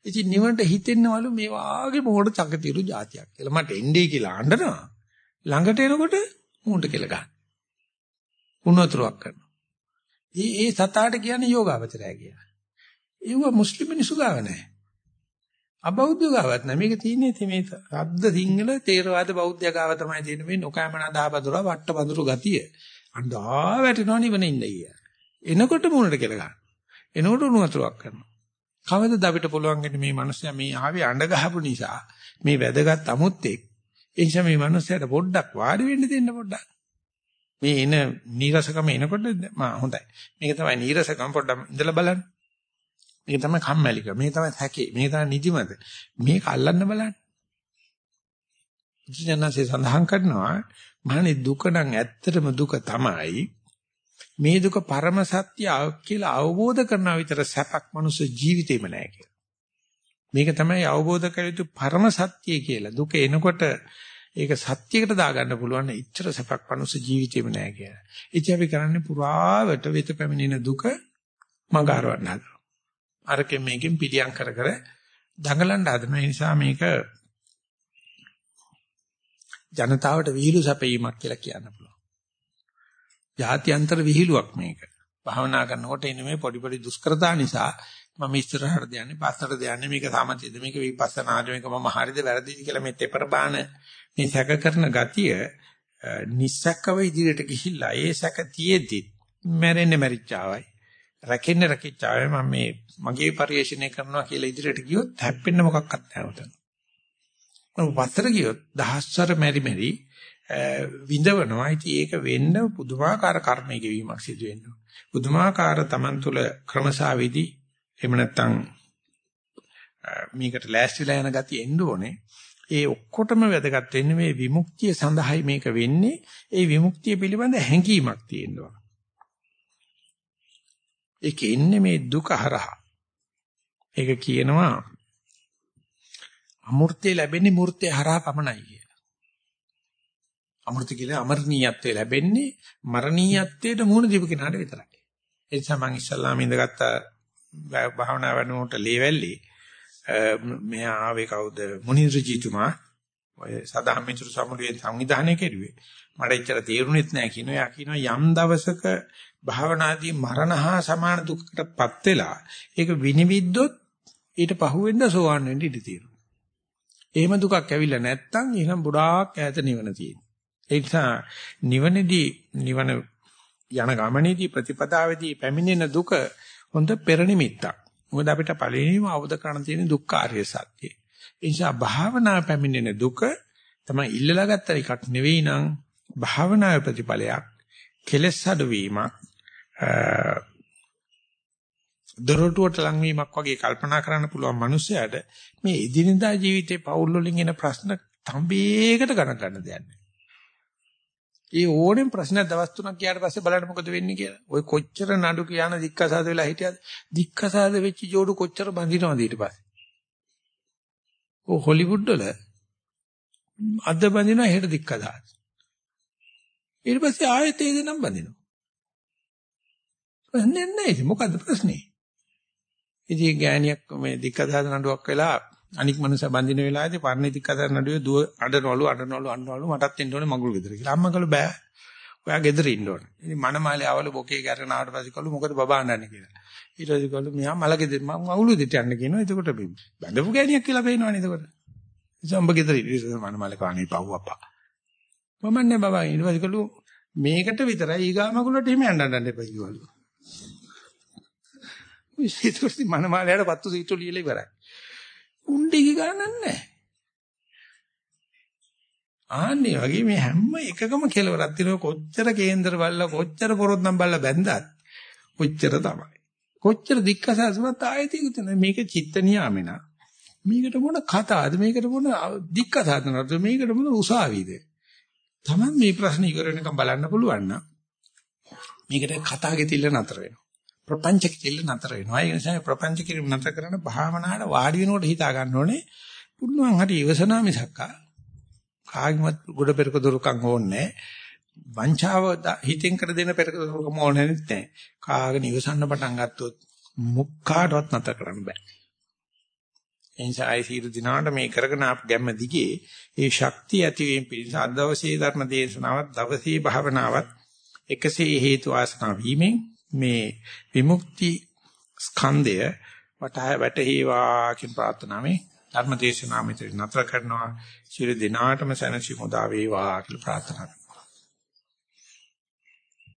ඉතින් නිවනට හිතෙන්නවලු මේ වාගේ මොකට චකතිරු જાතියක් කියලා. මට එන්නේ කියලා අඬනවා. ළඟට එනකොට මූණට කියලා ගන්න. උණුතුරක් කරනවා. ඒ ඒ සතාට කියන්නේ යෝගාවචරය කියලා. ඒව මුස්ලිම් මිනිස්සු ගාව නැහැ. අබෞද්ධ ගාවත් නැහැ. මේක තියෙන්නේ මේ රද්ද සිංහල තේරවාද බෞද්ධ ගාව තමයි තියෙන මේ නොකෑමනා දාපදුර වට බඳුරු ගතිය. අඬා වැටෙනවා නිවන ඉන්නේ. එනකොට මූණට කියලා ගන්න. එනකොට උණුතුරක් කරනවා. කවදද අපිට පුළුවන් මේ මිනිස්සයා මේ ආවේ අඬ ගහපු නිසා? මේ වැදගත් අමුත්තෙක් ඒ නිසා මේ මිනිස්සයාට පොඩ්ඩක් වාඩි වෙන්න දෙන්න පොඩ්ඩක්. මේ එන නීරසකම එනකොට මා හොඳයි. මේක තමයි නීරසකම පොඩ්ඩක් ඉඳලා බලන්න. මේක තමයි කම්මැලිකම. මේක තමයි හැකේ. මේක තමයි නිදිමත. මේක අල්ලන්න බලන්න. ජනසේ සඳහන් කරනවා මහණේ දුක නම් ඇත්තටම දුක තමයි. මේ දුක පරම සත්‍ය කියලා අවබෝධ කරනා විතර සැපක් මනුස්ස ජීවිතේම නැහැ කියලා. මේක තමයි අවබෝධ කර යුතු පරම සත්‍ය කියලා. දුක එනකොට ඒක සත්‍යයකට දාගන්න පුළුවන් ඉච්ඡර සැපක් මනුස්ස ජීවිතේම නැහැ කියලා. ඉතින් අපි කරන්නේ පුරාවට වෙත පැමිණෙන දුක මගහරවන්න හදනවා. අරකින් මේකෙන් පිළියම් කර කර දඟලන්න හදන නිසා මේක ජනතාවට විහිළු සැපීමක් කියලා කියන්න පුළුවන්. ජාත්‍යන්තර විහිළුවක් මේක. භාවනා කරනකොට එන්නේ මේ පොඩි පොඩි දුෂ්කරතා නිසා මම ඉස්සරහට දයන්නේ පස්සට දයන්නේ මේක සමථයද මේක විපස්සනාද මේක මම හරිද වැරදිද කියලා මේ තෙපර බාන මේ සැක කරන ගතිය නිස්සක්කව ඉදිරියට ගිහිල්ලා ඒ සැක තියෙද්දි මැරෙන්නේ මැරිච්චාවයි රැකෙන්නේ රැකිච්චාවයි මම මේ මගේ පරිශ්‍රණය කරනවා කියලා ඉදිරියට ගියොත් හැප්පෙන්න මොකක්වත් නැහැ උතන. වතර ගියොත් දහස්වර මෙරි මෙරි විඳවනවා. ඉතින් ඒක වෙන්න පුදුමාකාර කර්මයක වීමක් සිදු වෙනවා. පුදුමාකාර Taman තුල ක්‍රමසාවිදි එහෙම නැත්නම් මේකට ලෑස්තිලා යන ගතිය එන්න ඕනේ. ඒ ඔක්කොටම වැදගත් වෙන්නේ මේ විමුක්තිය සඳහායි මේක වෙන්නේ. ඒ විමුක්තිය පිළිබඳ හැඟීමක් තියෙනවා. ඒක ඉන්නේ මේ දුක හරහා. ඒක කියනවා අමෘතය ලැබෙන්නේ මූර්තය හරහා පමණයි කියලා. අමෘත කියලා අමරණීයත්වය ලැබෙන්නේ මරණීයත්වයට මුහුණ දීපු කෙනාට විතරයි. ඒ නිසා මම ඉස්සල්ලාම ඉඳගත්ත භාවනා වැඩනකොට ලේවැල්ලේ මෙහා ආවේ කවුද? මුනිඳුජීතුමා ඔය සදාම් මිත්‍ර සමුළුවේ සංවිධානය කෙරුවේ. මට එච්චර තේරුණෙත් නැහැ කියනවා. යා කියනවා යම් දවසක භාවනාදී මරණ හා සමාන දුකකටපත් වෙලා ඒක විනිවිද්දොත් ඊට පහුවෙන්න සෝවන් වෙන්න ඉඩ තියෙනවා. එහෙම දුකක් ඇවිල්ලා නැත්තම් එහෙනම් ගොඩාක් ඈත නිවන තියෙනවා. ඒ නිසා නිවනේදී නිවන යන ගමනේදී ප්‍රතිපදාවේදී පැමිණෙන දුක හොඳ පෙර නිමිත්තක් මොකද අපිට පළවෙනිම අවබෝධ කරගන්න තියෙන දුක්ඛාරිය සත්‍යය. ඒ නිසා භාවනා පැමිණෙන දුක තමයි ඉල්ලලා ගත්ත එකක් නෙවෙයි නං භාවනාවේ ප්‍රතිඵලයක්. කෙලෙස් අඩුවීමක් දොරටුවට ලංවීමක් වගේ කල්පනා කරන්න පුළුවන් මිනිසයාට මේ එදිනදා ජීවිතේ පෞල් වලින් එන ප්‍රශ්න තඹේකට ගණන් ගන්න දෙයක් නෑ. ඒ ඕනෙම ප්‍රශ්න දවස් තුනක් ගියාට පස්සේ බලන්න මොකද වෙන්නේ කියලා. ඔය කොච්චර නඩු කියන දික්කසාද වෙලා හිටියද? දික්කසාද වෙච්ච ජෝඩු කොච්චර බඳිනවද ඊට පස්සේ? ඔය හොලිවුඩ් වල අද බඳිනවා හෙට දික්කසාද. ඊට පස්සේ ආයෙත් ඒ දෙනම් බඳිනවා. ප්‍රශ්නේ නැහැ. මොකද්ද ප්‍රශ්නේ? ඉතින් ගෑණියක් මේ දික්කසාද නඩුවක් වෙලා අනික් මනුස්ස බඳින වෙලාවේදී පර්ණිතික කතර නඩුවේ දුව අඬනවලු අඬනවලු අඬනවලු මටත් එන්න ඕනේ මගුල් ගෙදර කියලා. අම්මා කළු බෑ. ඔයා ගෙදර ඉන්න ඕනේ. ඉතින් මනමාලේ ආවල බොකේ කරගෙන ආවට පස්සේ කළු මොකද බබා අඬන්නේ කියලා. ඊට පස්සේ කළු මෙහා මල ගෙදර මම මගුල් ගෙදරට යන්න කියනවා. එතකොට බඳපු ගෑණියක් කියලා පේනවනේ එතකොට. ඉතින් අම්බ ගෙදර ඉතින් මනමාලේ කාණේ පව් අප්පා. මම නෑ බබා ඊට පස්සේ කළු මේකට විතරයි ඊගා මගුලට එහෙම යන්න අඬන්න එපා කිව්වලු. ඊට පස්සේ මනමාලයට පත්තු සීටු ලියලා ඉවරයි. උණ්ඩේ ගණන් නැහැ. ආන්නේ වගේ මේ හැම එකකම කෙලවරක් තියෙනවා කොච්චර කේන්දර බල්ලා කොච්චර පොරොත්නම් බල්ලා බැන්දත් කොච්චර තමයි. කොච්චර දික්කසසුනත් ආයෙත් ඉතින් මේක චිත්ත නියාමෙන. මේකට මොන කතාවද මේකට මොන දික්කසසනද මේකට මොන උසාවිද? Taman මේ ප්‍රශ්න ඉවර වෙනකම් බලන්න පුළුවන් නම් මේකට කතා ගෙතිල්ල නතර වෙනවා. ප්‍රපංච කිල්ල නතර වෙනවා. ඒ නිසා ප්‍රපංච කිරීම නතර කරන භාවනාවට වාඩි වෙනකොට හිතා ගන්න ඕනේ. පුළුවන් හරි ඉවසනා මිසක්ක කාගේවත් ගොඩ පෙරක දුරුකම් ඕනේ වංචාව හිතෙන් කර දෙන පෙරක දුරුකම් ඕනේ නැහැ. කාගෙන ඉවසන්න පටන් ගත්තොත් මුක්කාටවත් නතර කරන්න බෑ. එනිසා ඒ සීල දිනාට මේ කරගෙන ආපු ගැම්ම දිගේ ඒ ශක්තිය ඇතිවීම පිණිස අද දවසේ ධර්ම දේශනාවත් දවසේ භාවනාවත් එකසේ හේතු ආසනා වීමෙන් මේ විමුක්ති ස්කන්ධය වටහා වැටේවා කියන ප්‍රාර්ථනාවෙන් ධර්ම දේශනාව මෙතන නතර කරනවා. ශිර දිනාටම සැනසීම උදා වේවා කියලා ප්‍රාර්ථනා කරනවා.